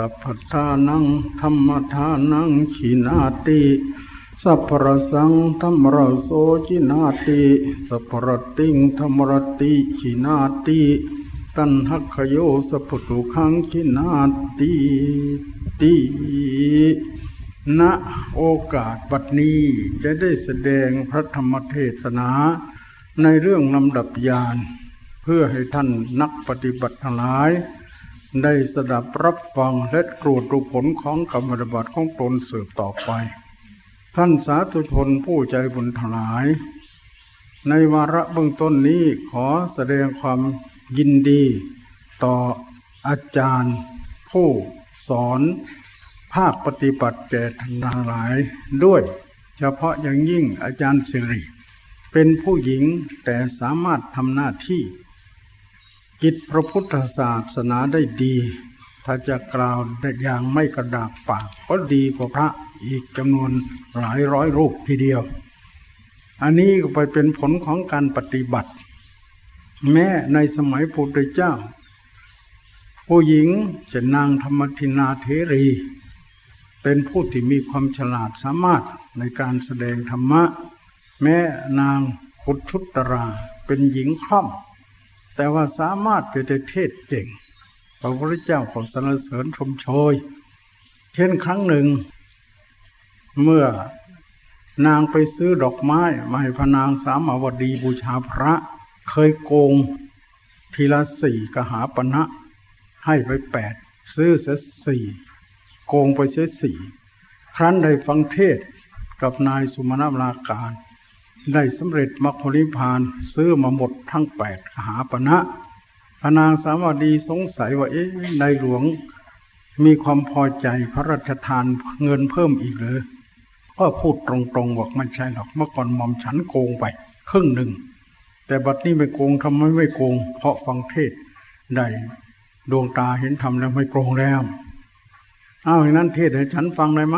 สัพพทานังธรรมทานังขีนาติสัพพรสังธรรมรโสชินาติสัพพรติงธรรมรติขีนาติตันหักขโยสัพพตุขังขีนาติติณโอกาสบัดนี้จะได้แสดงพระธรรมเทศนาในเรื่องลำดับยานเพื่อให้ท่านนักปฏิบัติทั้งหลาย ได้สดับรับฟังและตรวจดูผลของกรรมบัติของตนสืบต่อไป ท่านสาธุชนผู้ใจบุญทลาย ในวาระเบื้องต้นนี้ขอแสดงความยินดี ต่ออาจารย์ ผู้สอน ภาคปฏิบัติแก่ท่านทั้งหลายด้วย เฉพาะอย่างยิ่งอาจารย์สิริ เป็นผู้หญิงแต่สามารถทำหน้าที่ กิจพระพุทธศาสนาได้ดี ถ้าจะกล่าวได้อย่างไม่กระดาษปากก็ดีกว่าพระอีกจำนวนหลายร้อยรูปทีเดียว อันนี้ก็ไปเป็นผลของการปฏิบัติ แม้ในสมัยพุทธเจ้า ผู้หญิงจะนางธรรมทินาเทรี เป็นผู้ที่มีความฉลาดสามารถในการแสดงธรรมะ แม้นางขุดชุตราเป็นหญิงคล่อม แต่ว่าสามารถจะได้เทศเก่งพระพุทธเจ้าขอสรรเสริญชมโชย เช่นครั้งหนึ่ง เมื่อนางไปซื้อดอกไม้มาให้พระนางสามาวดีบูชาพระ เคยโกงทีละสี่กหาปณะให้ไปแปดซื้อเสียสี่โกงไปเสียสี่ครั้นได้ฟังเทศกับนายสุมาณราการ ได้สำเร็จมรรคผลิพานซื้อมาหมดทั้งแปดหาปณะพนางสามวดีสงสัยว่าเอ๊ะในหลวงมีความพอใจพระราชทานเงินเพิ่มอีกเลยก็พูดตรงๆบอกไม่ใช่หรอกเมื่อก่อนมอมฉันโกงไป ครึ่งหนึ่ง แต่บัดนี้ไม่โกงทำไมไม่โกง เพราะฟังเทศได้ดวงตาเห็นทำแล้วไม่โกงแล้วอ้าวอย่างนั้นเทศให้ฉันฟังได้ไหม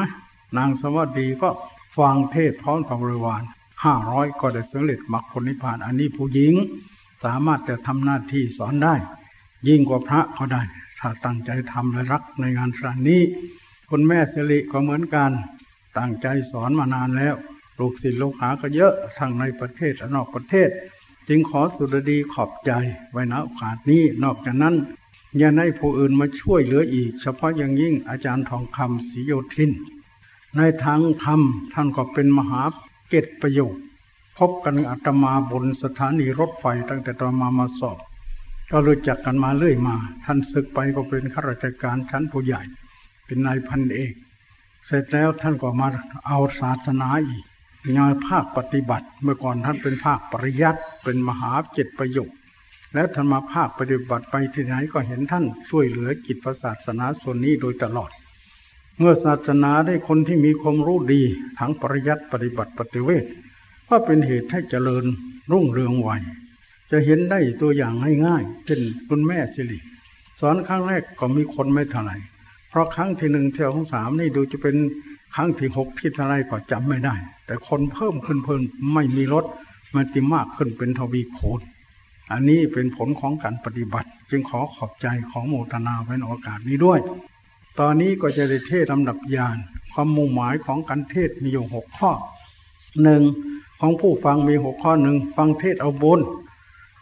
นางสวัสดีก็ฟังเทศพร้อมกับบริวาร ห้าร้อยก็ได้สำเร็จมรรคผลนิพพานอันนี้ผู้หญิงสามารถจะทำหน้าที่สอนได้ ยิ่งกว่าพระก็ได้ ถ้าตั้งใจทำและรักในงานสานนี้ คุณแม่สิริก็เหมือนกัน ตั้งใจสอนมานานแล้ว ลูกศิษย์ลูกหาก็เยอะทั้งในประเทศและนอกประเทศ จึงขอสุดดีขอบใจไว้ณโอกาสนี้นอกจากนั้นย่าให้ผู้อื่นมาช่วยเหลืออีก เฉพาะอย่างยิ่งอาจารย์ทองคำศรีโยธิน ในทางธรรมท่านก็เป็นมหา เกตประโยชน์พบกันอาตมาบนสถานีรถไฟตั้งแต่ตอนมามาสอบ ก็รู้จักกันมาเรื่อยมา ท่านศึกไปก็เป็นข้าราชการชั้นผู้ใหญ่ เป็นนายพันเอก เสร็จแล้วท่านก็มาเอาศาสนาอีกงานภาคปฏิบัติ เมื่อก่อนท่านเป็นภาคปริยัติเป็นมหาเจตประโยชน์แล้วท่านมาภาคปฏิบัติไปที่ไหนก็เห็นท่านช่วยเหลือกิจศาสนาส่วนนี้โดยตลอด เมื่อศาสนาได้คนที่มีความรู้ดีทั้งปริยัติปฏิบัติปฏิเวทก็เป็นเหตุให้เจริญรุ่งเรืองไวจะเห็นได้ตัวอย่างง่ายๆเช่นคุณแม่สิริสอนครั้งแรกก็มีคนไม่เท่าไหร่เพราะครั้งที่หนึ่งเที่ยวของสามนี่ดูจะเป็นครั้งที่หกที่เท่าไรก็จำไม่ได้ แต่คนเพิ่มขึ้นเพิ่มไม่มีลดมันติมากขึ้นเป็นทวีโคนอันนี้เป็นผลของการปฏิบัติ จึงขอขอบใจของโมทนาไว้ในโอกาสนี้ด้วย ตอนนี้ก็จะได้เทศลำดับยานความมุ่งหมายของการเทศมีอยู่หกข้อหนึ่งของผู้ฟังมีหกข้อหนึ่งฟังเทศเอาบุญ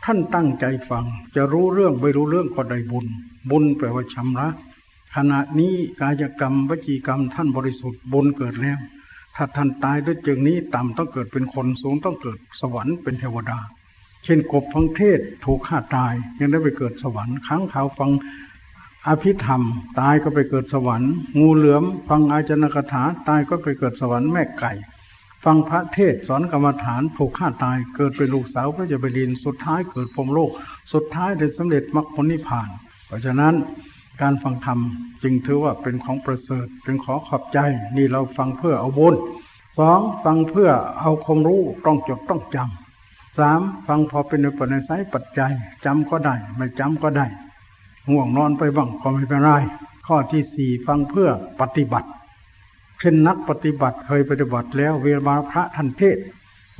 ท่านตั้งใจฟัง จะรู้เรื่องไม่รู้เรื่องก็ได้บุญ บุญแปลว่าชำระขณะนี้กายกรรมวจีกรรมท่านบริสุทธิ์บุญเกิดแล้ว ถ้าท่านตายด้วยจึงนี้ต่ำต้องเกิดเป็นคนสูงต้องเกิดสวรรค์เป็นเทวดา เช่นกบฟังเทศถูกฆ่าตายยังได้ไปเกิดสวรรค์ครั้งข่าวฟัง อภิธรรม ตายก็ไปเกิดสวรรค์ งูเหลือม ฟังอาจนกถา ตายก็ไปเกิดสวรรค์แม่ไก่ ฟังพระเทศสอนกรรมฐานถูกฆ่าตายเกิดเป็นลูกสาวพระเจ้าแผ่นดินสุดท้ายเกิดพรมโลก สุดท้ายได้สำเร็จมรรคผลนิพพาน เพราะฉะนั้นการฟังธรรมจึงถือว่าเป็นของประเสริฐจึงขอขอบใจนี่เราฟังเพื่อเอาบุญสองฟังเพื่อเอาความรู้ต้องจดต้องจำสามฟังพอเป็นปัจจัยปัจจัยจำก็ได้ ไม่จำก็ได้ ห่วงนอนไปบ้างก็ไม่เป็นไรข้อที่สี่ฟังเพื่อปฏิบัติ เช่นนักปฏิบัติเคยปฏิบัติแล้วเวลาพระท่านเทศ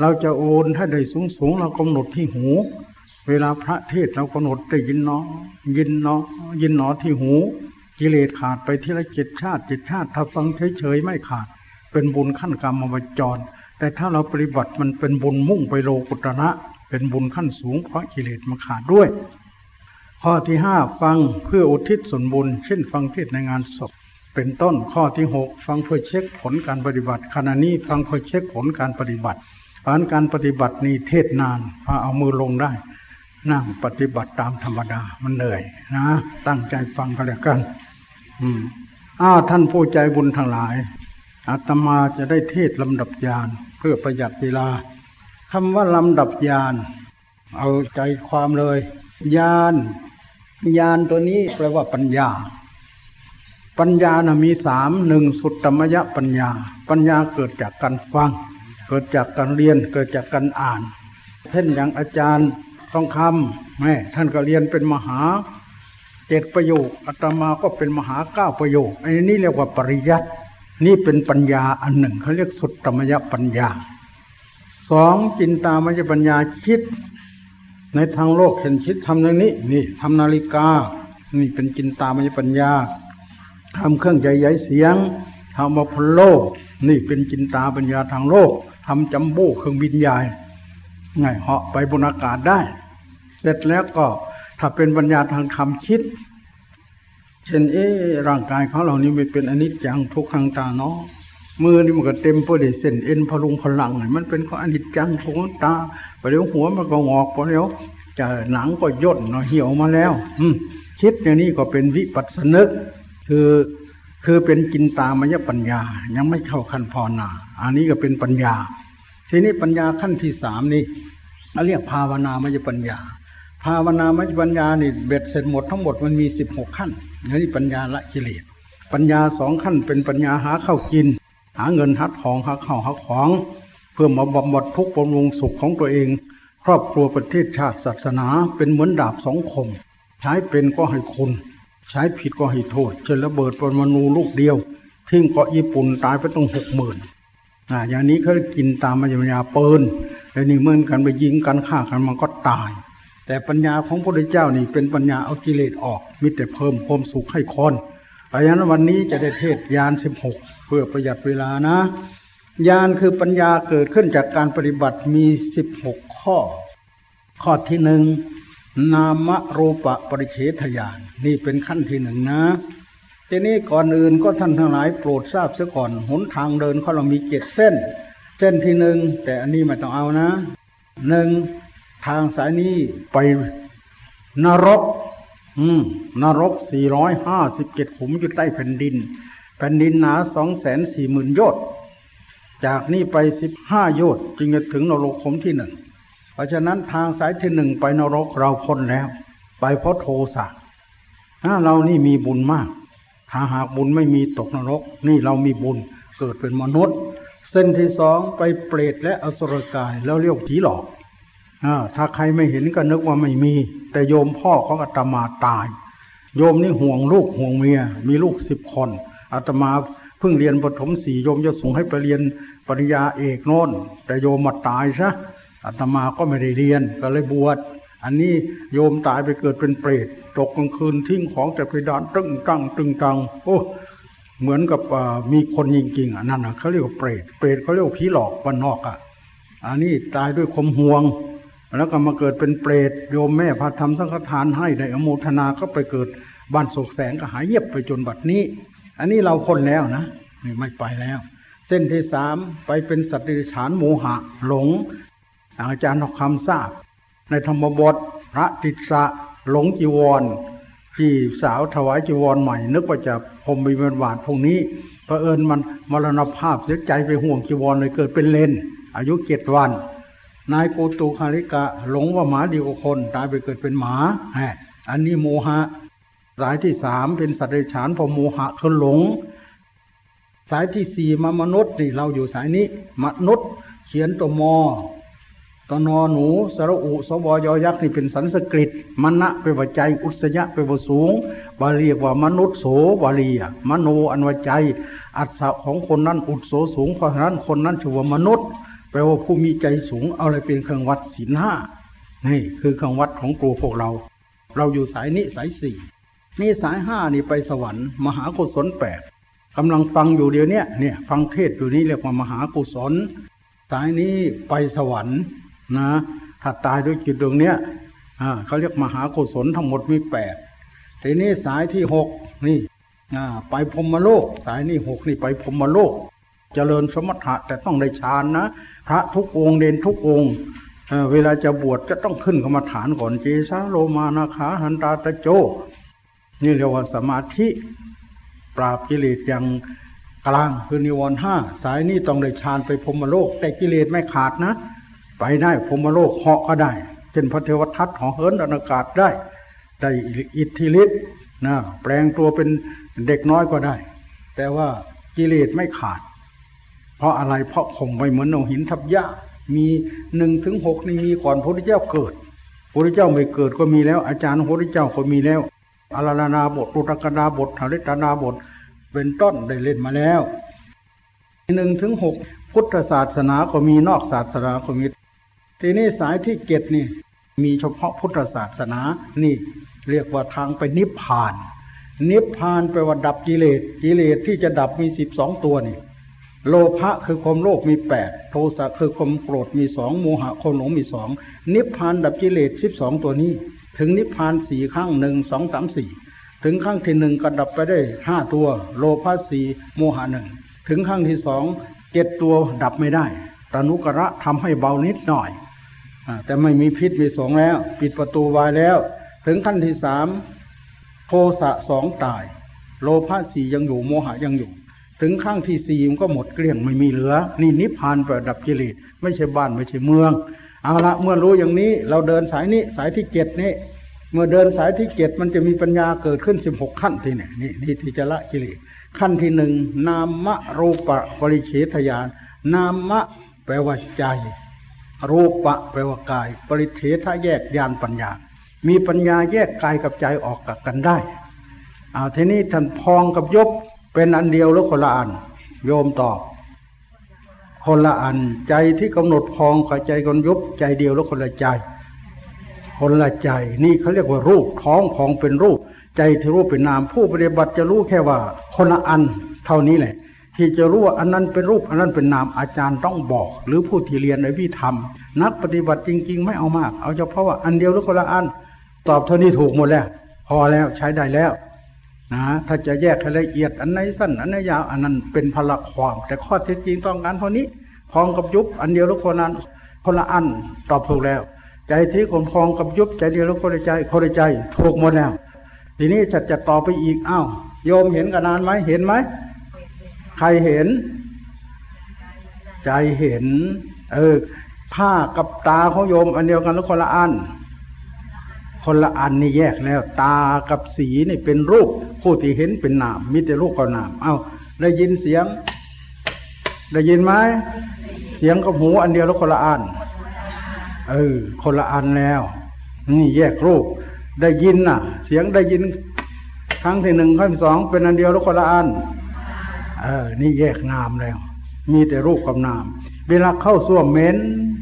เราจะโอนถ้าได้สูงสูงเรากำหนดที่หู เวลาพระเทศเรากำหนดได้ยินเนาะยินเนาะยินเนาะที่หู กิเลสขาดไปทีละจิตชาติจิตชาติถ้าฟังเฉยๆไม่ขาด เป็นบุญขั้นกรรมวจร แต่ถ้าเราปฏิบัติมันเป็นบุญมุ่งไปโลกุตระเป็นบุญขั้นสูงเพราะกิเลสมาขาดด้วย ข้อที่ห้าฟังเพื่ออุทิศส่วนบุญ เช่นฟังเทศในงานศพเป็นต้นข้อที่หกฟังเพื่อเช็คผลการปฏิบัติขณะนี้ฟังเพื่อเช็คผลการปฏิบัติผานการปฏิบัตินี้เทศนานพาเอามือลงได้ นั่งปฏิบัติตามธรรมดามันเหนื่อยนะตั้งใจฟังกันแล้วกัน อืมอ้าท่านผู้ใจบุญทั้งหลายอาตมาจะได้เทศลำดับยานเพื่อประหยัดเวลาคำว่าลำดับยานเอาใจความเลยยาน ยานตัวนี้แปลว่าปัญญา ปัญญานะมีสามหนึ่งสุตตมยปัญญา ปัญญาเกิดจากการฟัง เกิดจากการเรียนเกิดจากการอ่าน เช่นอย่างอาจารย์ต้องคำแม่ท่านก็เรียนเป็นมหาเจ็ดประโยคอาตมาก็เป็นมหาเก้าประโยคอันนี้เรียกว่าปริยัตินี่เป็นปัญญาอันหนึ่งเขาเรียกสุตตมยปัญญาสองจินตามยปัญญาคิด ในทางโลกเห็นคิดทำอย่างนี้ นี่ทำนาฬิกา นี่เป็นจินตามยปัญญาทำเครื่องใจใหญ่เสียงทำมาพโลก นี่เป็นจินตาปัญญาทางโลกทำจัมโบ้เครื่องบินใหญ่ไงเหาะไปบนอากาศได้ เสร็จแล้วก็ถ้าเป็นปัญญาทางธรรมคิด เช่นเอ๊ร่างกายเของเรานี่ไม่เป็นอนิจจังทุกขังตาเนาะมือนี่มันก็เต็มไปด้วยเส้นเอ็นพลุงพลังมันเป็นของอนิจจังทุกขังตา ไปเดี๋ยวหัวมันก็งอกไปเดี๋ยวจะหนังก็ย่นเนาะเหี่ยวมาแล้ว อืคิดอย่างนี้ก็เป็นวิปัสสนึก คือคือเป็นจินตามยปัญญา ยังไม่เข้าขั้นพอนา อันนี้ก็เป็นปัญญา ทีนี้ปัญญาขั้นที่สามนี่เรียกภาวนามยปัญญา ภาวนามยปัญญานี่เบ็ดเสร็จหมดทั้งหมดมันมีสิบหกขั้นนี่ปัญญาละกิเลสปัญญาสองขั้นเป็นปัญญาหาข้าวกิน หาเงินหาทองหาข้าวหาของ พื่อมาบำบัดทุกข์บำรุงสุขของตัวเอง ครอบครัวประเทศชาติศาสนาเป็นเหมือนดาบสองคม ใช้เป็นก็ให้คุณ ใช้ผิดก็ให้โทษเช่นระเบิดปรมาณูลูกเดียว ทิ้งเกาะญี่ปุ่นตายไปต้องหกหมื่นอ่าอย่างนี้เขากินตามมัญญาเปิลแล้วนี่เมื่อกันไปยิงกันฆ่ากันมันก็ตาย แต่ปัญญาของพระพุทธเจ้านี่เป็นปัญญาเอากิเลสออกมิแต่เพิ่มความสุขให้คนเพราะฉะนั้นวันนี้จะได้เทศยานสิบหกเพื่อประหยัดเวลานะ ยานคือปัญญาเกิดขึ้นจากการปฏิบัติมีสิบหกข้อ ข้อที่หนึ่งนามรูปะปริเฉทญาณนี่เป็นขั้นที่หนึ่งนะทีนี้ก่อนอื่นก็ท่านทั้งหลายโปรดทราบเสียก่อนหนทางเดินเขาเรามีเจ็ดเส้น เส้นที่หนึ่งแต่อันนี้ไม่ต้องเอานะหนึ่งทางสายนี้ไปนรก อืมนรกสี่ร้อยห้าสิบเจ็ดขุมอยู่ใต้แผ่นดิน แผ่นดินหนาสองแสนสี่หมื่นโยชน์ จากนี้ไปสิบห้าโยชน์จึงจะถึงนรกขมที่หนึ่ง เพราะฉะนั้นทางสายที่หนึ่งไปนรกเราพ้นแล้ว ไปเพราะโทสะถ้าเรานี่มีบุญมาก ถ้าหากบุญไม่มีตกนรก นี่เรามีบุญเกิดเป็นมนุษย์ เส้นที่สองไปเปรตและอสุรกายแล้วเรียกผีหลอกอถ้าใครไม่เห็นก็นึกว่าไม่มี แต่โยมพ่อของอาตมาตาย โยมนี่ห่วงลูกห่วงเมีย มีลูกสิบคนอาตมา เพิ่งเรียนปฐมสี่โยมจะส่งให้ไปเรียนปริญญาเอกโน่นแต่โยมมาตายซะอาตมาก็ไม่ได้เรียนก็เลยบวชอันนี้โยมตายไปเกิดเป็นเปรตตกกลางคืนทิ้งของแต่เพดานตึงตังตึงตังโอ้เหมือนกับมีคนจริงๆอะนั่นอะเขาเรียกว่าเปรตเปรตเขาเรียกว่าผีหลอกวันนอกอะอันนี้ตายด้วยคมห่วง แล้วก็มาเกิดเป็นเปรตโยมแม่พาทำสังฆทานให้ในอโมทนาก็ไปเกิดบ้านโศกแสงก็หายเยียบไปจนบัดนี้ อันนี้เราคนแล้วนะไม่ไปแล้ว เส้นที่สามไปเป็นสัตว์ดิฉานโมหะ หลง อาจารย์ทองคำทราบ ในธรรมบทพระติสะหลงจีวรพี่สาวถวายจีวรใหม่ นึกว่าจะพรมบินบาทพวกนี้พระเอิญมันมรณภาพเสียใจไปห่วงจีวรเลยเกิดเป็นเลนอายุเจ็ดวัน นายโกตุคาริกะ หลงว่าหมาดีกว่าคน ตายไปเกิดเป็นหมาอันนี้โมหะ สายที่สามเป็นสัตว์เดรัจฉานพอโมหะคือหลง สายที่สี่มามนุษย์นี่เราอยู่สายนี้ มนุษย์ เขียนตัวมอตนอหนูสระอุสวยอยักษ์นี่เป็นสันสกฤตมณะเป็นวใจอุสยะเป็นวสูงบาลีว่ามนุษย์โสบาลีมโนอันวใจ อัศของคนนั้นอุดโสสูงเพราะฉะนั้นคนนั้นชื่อว่ามนุษย์ แปลว่าผู้มีใจสูงเอาอะไรเป็นเครื่องวัดศีลห้านี่คือเครื่องวัดของครูพวกเรา เราอยู่สายนี้สายสี่ นี่สายห้านี่ไปสวรรค์ มหากุศลแปดกำลังฟังอยู่เดียวนี้เนี่ย ฟังเทศอยู่นี้เรียกว่ามหากุศล สายนี้ไปสวรรค์นะถ้าตายด้วยจิตดวงเนี้ยอ่าเขาเรียกมหากุศลทั้งหมดมีแปดทีนี้สายที่หกนี่อ่าไปพรมโลก สายนี้หกนี่ไปพรมโลกเจริญสมถะแต่ต้องได้ฌานนะ พระทุกองค์เดนทุกองค์เวลาจะบวชจะต้องขึ้นกรรมฐานก่อนเจสาโลมานาขาหันตาตะโจ นี่เรียกว่าสมาธิ ปราบกิเลสอย่างกลางคือนิวรณ์ห้าสายนี้ต้องได้ฌานไปพรมโลก แต่กิเลสไม่ขาดนะ ไปได้พรมโลกเหาะก็ได้เช่นพระเทวทัตเหาะเหินอากาศได้ ได้อิทธิฤทธิ์นะแปลงตัวเป็นเด็กน้อยก็ได้ แต่ว่ากิเลสไม่ขาด เพราะอะไรเพราะข่มไปเหมือนเอาหินทับยามีหนึ่งถึงหกนี่มีก่อนพระพุทธเจ้าเกิดพระพุทธเจ้าไม่เกิดก็มีแล้ว อาจารย์พระพุทธเจ้าก็มีแล้ว อารานาบทรุตกนาบทหริตนาบท เป็นต้นได้เล่นมาแล้วหนึ่งถึงหกพุทธศาสนาก็มีนอกศาสนาก็มีทีนี้สายที่เจ็ดนี่ มีเฉพาะพุทธศาสนานี่ เรียกว่าทางไปนิพพาน นิพพานแปว่าดับกิเลสกิเลสที่จะดับมีสิบสองตัวนี่ โลภะคือความโลภมีแปดโทสะคือความโกรธมีสองโมหะความหลงมีสองนิพพานดับกิเลสสิบสองตัวนี้ ถึงนิพพานสี่ข้างหนึ่งสองสามสี่ถึงข้างที่หนึ่งก็ดับไปได้ห้าตัว โลภะสี่โมหะหนึ่งถึงข้างที่สองเจ็ดตัวดับไม่ได้ตนุกระทำให้เบานิดหน่อยแต่ไม่มีพิษมีสงแล้ว ปิดประตูไว้แล้ว ถึงขั้นที่สามโทสะสองตาย โลภะสี่ยังอยู่โมหะยังอยู่ ถึงขั้งที่สี่มันก็หมดเกลี้ยงไม่มีเหลือ นี่นิพพานประดับกิเลสไม่ใช่บ้านไม่ใช่เมือง เอาละเมื่อรู้อย่างนี้เราเดินสายนี้สายที่เจ็ดนี้ เมื่อเดินสายที่เจ็ดมันจะมีปัญญาเกิดขึ้นสิบหกขั้นที่นี่นี่นี่ที่จะละกิเลสขั้นที่หนึ่งนามะรูปะปริเฉทยานนามะแปลว่าใจ รูปะแปลว่ากาย ปริเทธาแยกญาณปัญญา มีปัญญาแยกกายกับใจออกกันได้เอาทีนี้ท่านพองกับยบเป็นอันเดียวหรือคนละอันโยมตอบ คนละอันใจที่กำหนดพองกับใจกนยบใจเดียวแล้วคนละใจ คนละใจนี่เขาเรียกว่ารูปท้องพองเป็นรูป ใจที่รูปเป็นนามผู้ปฏิบัติจะรู้แค่ว่า คนละอันเท่านี้แหละ ที่จะรู้ว่าอันนั้นเป็นรูป อันนั้นเป็นนามอาจารย์ต้องบอก หรือผู้ที่เรียนในวิธรรม นักปฏิบัติจริง ๆ ไม่เอามาก เอาเฉพาะว่าอันเดียวหรือคนละอัน ตอบเท่านี้ถูกหมดแล้ว พอแล้วใช้ได้แล้ว นะถ้าจะแยกให้ละเอียดอันไหนสั้นอันไหนยาวอันนั้นเป็นพละความ แต่ข้อเท็จจริงต้องการเท่านี้ พองกับยุบอันเดียวหรือคนนั้นคนละอันตอบถูกแล้ว ใจที่คนพองกับยุบใจเดียวหรือคนละใจคนละใจถูกหมดแล้ว ทีนี้จะจะต่อไปอีกอ้าวโยมเห็นกันนานไหมเห็นไหมใครเห็น ใจเห็น เออผ้ากับตาเขาโยม อันเดียวกันหรือคนละอัน คนละอันนี่แยกแล้ว ตากับสีนี่เป็นรูป ผู้ที่เห็นเป็นนามมีแต่รูปกับนาม เอาได้ยินเสียง ได้ยินไหมเสียงกับหูอันเดียวแล้วคนละอันเออคนละอันแล้ว นี่แยกรูป ได้ยินน่ะ เสียงได้ยิน ครั้งที่หนึ่งครั้งที่สองเป็นอันเดียวแล้วคนละอันเออนี่แยกนามแล้ว มีแต่รูปกับนาม เวลาเข้าส้วมเหม็น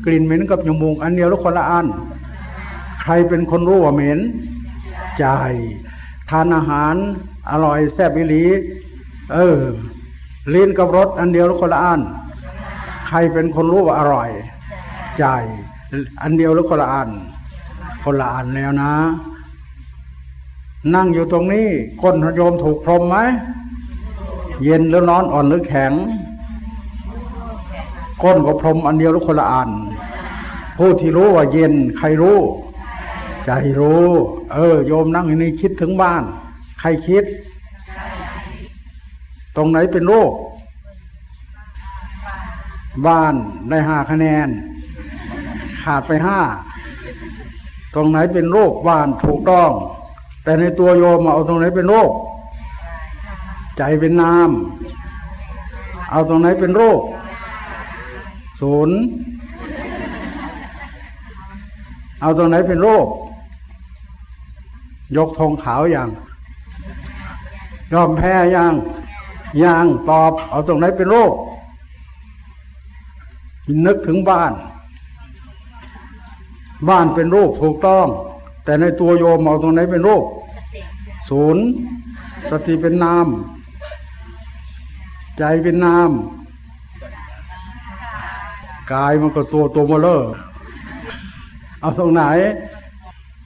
กลิ่นเหม็นกับจมูกอันเดียวแล้วคนละอัน ใครเป็นคนรู้ว่าเหม็นใจ ทานอาหารอร่อยแซ่บวิลี เออ ลิ้นกับรสอันเดียวแล้วคนละอันใครเป็นคนรู้ว่าอร่อยใจอันเดียวแล้วคนละอันคนละอันแล้วนะ นั่งอยู่ตรงนี้ก้นโยมถูกพรมไหมเย็นหรือร้อนอ่อนหรือแข็ง ก้นกับพรมอันเดียวหรือคนละอันผู้ที่รู้ว่าเย็นใครรู้ ใจรู้ เออ โยมนั่งอยู่นี่คิดถึงบ้าน ใครคิด ตรงไหนเป็นโรค บ้านได้ห้าคะแนน ขาดไปห้า ตรงไหนเป็นโรคบ้านถูกต้อง แต่ในตัวโยมเอาตรงไหนเป็นโรค ใจเป็นนาม เอาตรงไหนเป็นโรคศูนย์เอาตรงไหนเป็นโรค ยกธงขาวอย่างยอมแพ้ยังยังตอบ เอาตรงไหนเป็นโรคนึกถึงบ้าน บ้านเป็นโรคถูกต้อง แต่ในตัวโยมเอาตรงไหนเป็นโรคศูนย์สติเป็นนาม ใจเป็นนามกายมันก็ตัวตัวมาเลอเอาตรงไหน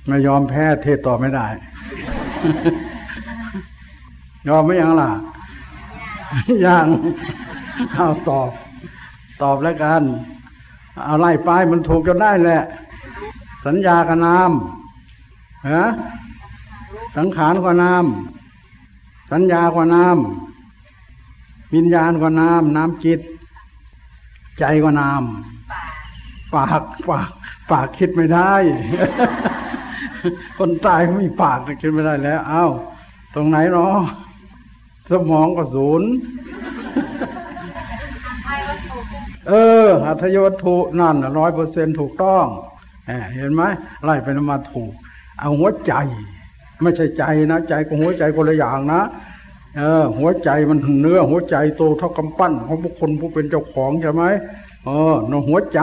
ไม่ยอมแพ้เทศต่อไม่ได้ ยอมไม่ยังล่ะ ยังเอาตอบ ตอบแล้วกัน เอาไล่ไปมันถูกจนได้แหละ สัญญากับนามฮะสังขารกับนาม สัญญากับนาม วิญญาณกับนาม น้ำจิต ใจกับนาม ปากปาก ปากคิดไม่ได้ คนตายไม่มีปากคิดไม่ได้แล้วเอา้าตรงไหนเนาะสมองก็ศูนย์เอออัธยวัตถุนั่นร้อยเปอร์เซ็นถูกต้องเห็นไหมไล่ไปนมาถูก เอาหัวใจ ไม่ใช่ใจนะ ใจกับหัวใจคนละอย่างนะเออ หัวใจมันถึงเนื้อ หัวใจโตเท่ากำปั้นของบุคคลผู้เป็นเจ้าของใช่ไหมเออหนหัวใจ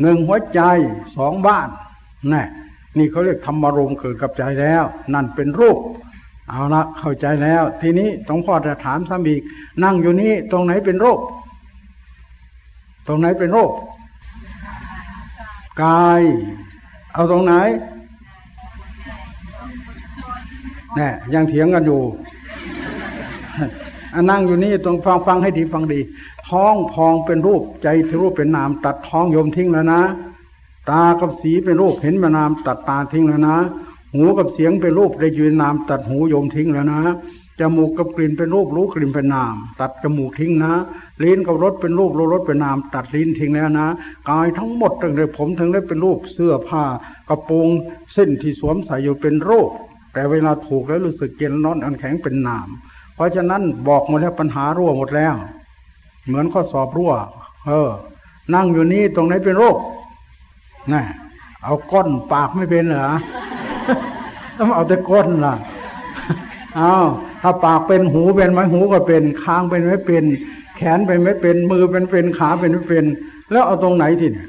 หนึ่งหัวใจสองบ้านนี่ นี่เขาเรียกธรรมารมเกิดกับใจแล้ว นั่นเป็นรูป เอาละเข้าใจแล้ว ทีนี้ตรงพ่อจะถามซ้ำอีก นั่งอยู่นี่ตรงไหนเป็นโรคตรงไหนเป็นโรคกาย เอาตรงไหนเนี่ยยังเถียงกันอยู่นั่งอยู่นี่ตรงฟังฟังให้ดีฟังดี ท้องพองเป็นรูปใจที่รูปเป็นนาม ตัดท้องโยมทิ้งแล้วนะ ตากับสีเป็นรูปเห็นเป็นามตัดตาทิ้งแล้วนะ หูกับเสียงเป็นรูปได้ยืนนาม ตัดหูโยมทิ้งแล้วนะจมูกกับกลิ่นเป็นรูปรู้กลิ่นเป็นนาม ตัดจมูกทิ้งนะ ลิ้นกับรสเป็นรูปรู้รสเป็นนาม ตัดลิ้นทิ้งแล้วนะกายทั้งหมดตั้งแต่ผมถึงได้เป็นรูปเสื้อผ้ากระโปรงเส้นที่สวมใส่อยู่เป็นรูปแต่เวลาถูกแล้วรู้สึกเย็นร้อนอันแข็งเป็นนาม เพราะฉะนั้นบอกหมดแล้วปัญหารั่วหมดแล้ว เหมือนข้อสอบรั่ว เออ นั่งอยู่นี่ตรงไหนเป็นโรค น่เอาก้นปากไม่เป็นเหรอต้องเอาแต่ก้นล่ะ เอาถ้าปากเป็นหูเป็นไหมหูก็เป็นคางเป็นไม่เป็น แขนเป็นไม่เป็น มือเป็นเป็นขาเป็นไม่เป็น แล้วเอาตรงไหนทีเนี่ย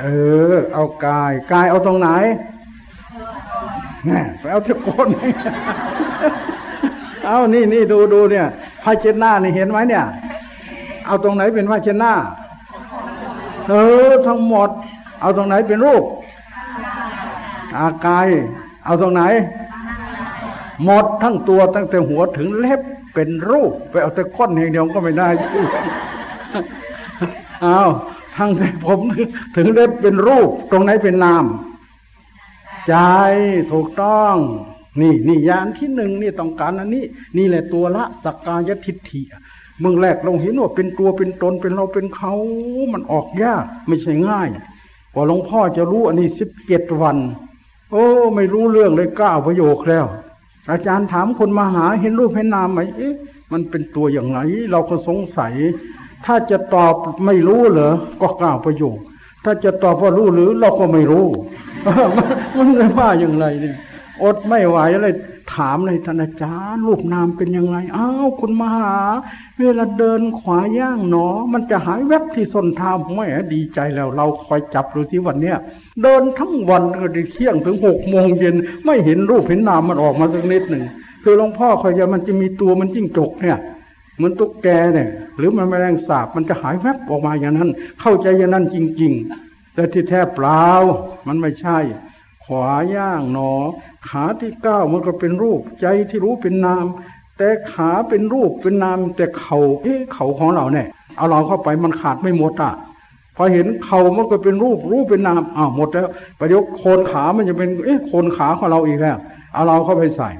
เออ เอากายกายเอาตรงไหนแน่ไปเอาแต่ก้นเอานี่นี่ดูดูเนี่ยพาเชน้านี่เห็นไหมเนี่ย เอาตรงไหนเป็นภาชนะเออทั้งหมด เอาตรงไหนเป็นรูป อากาย เอาตรงไหน หมดทั้งตัวตั้งแต่หัวถึงเล็บเป็นรูป ไปเอาแต่ก้นอย่างเดียวก็ไม่ได้ช่เอาทั้งแต่ผมถึงเล็บเป็นรูป ตรงไหนเป็นนามใจถูกต้อง นี่นี่ยานที่หนึ่งนี่ต้องการอันนี้ นี่แหละตัวละสักกายทิฏฐิเมื่อแรกเราเห็นว่าเป็นตัวเป็นตนเป็นเราเป็นเขา มันออกยากไม่ใช่ง่าย กว่าหลวงพ่อจะรู้อันนี้สิบเจ็ดวัน โอ้ ไม่รู้เรื่องเลยก้าวประโยคแล้ว อาจารย์ถามคนมาหาเห็นรูปเห็นนามไหมเอ๊ะมันเป็นตัวอย่างไรเราก็สงสัย ถ้าจะตอบไม่รู้เหรอก็กล่าวประโยค ถ้าจะตอบว่ารู้หรือเราก็ไม่รู้มันเลยว่าอย่างไรเนี่ยอดไม่ไหวเลย ถามเลยท่านอาจารย์รูปนามเป็นยังไงอ้าวคุณมหา เวลาเดินขวาย่างหนอ มันจะหายแวบที่ส้นเท้าแม่ดีใจแล้ว เราคอยจับดูที่วันเนี้ยเดินทั้งวันก็ได้เที่ยงถึงหกโมงเย็นไม่เห็นรูปเห็นนามมันออกมาสักนิดหนึ่งคือหลวงพ่อคอยจะมันจะมีตัวมันจิ้งจกเนี่ยเหมือนตุ๊กแกเนี่ยหรือมันแมลงสาบมันจะหายแวบออกมาอย่างนั้น เข้าใจอย่างนั้นจริง ๆ แต่ที่แท้เปล่ามันไม่ใช่ ขวาย่างหนอ ขาที่เก้ามันก็เป็นรูป ใจที่รู้เป็นนาม แต่ขาเป็นรูปเป็นนาม แต่เขาเอ๊ะเขาของเราเนี่ยเอาเราเข้าไปมันขาดไม่หมดอะพอเห็นเขามันก็เป็นรูปรูปเป็นนามอ้าวหมดแล้วประโยคโคนขามันจะเป็นเอ๊ะโคนขาของเราอีกแล้วเอาเราเข้าไปใส่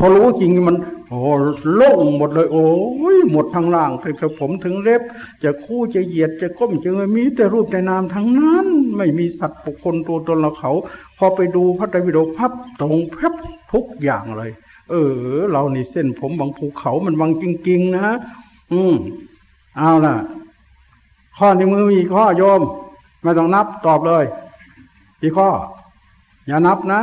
พอรู้จริงมันโอ้โล่งหมดเลย โอ้ยหมดทั้งล่างตั้งแต่ผมถึงเล็บ จะคู่จะเหยียดจะก้มจะมีแต่รูปในนามทั้งนั้น ไม่มีสัตว์บุคคลตัวตนเราเขา พอไปดูพระไตรปิฎกพับตรงเพับทุกอย่างเลย เออ เรานี่เส้นผมบางภูเขามันบางจริงๆนะอืมเอาล่ะ ข้อในมือมีข้อโยม ไม่ต้องนับตอบเลยกี่ข้อ อย่านับนะ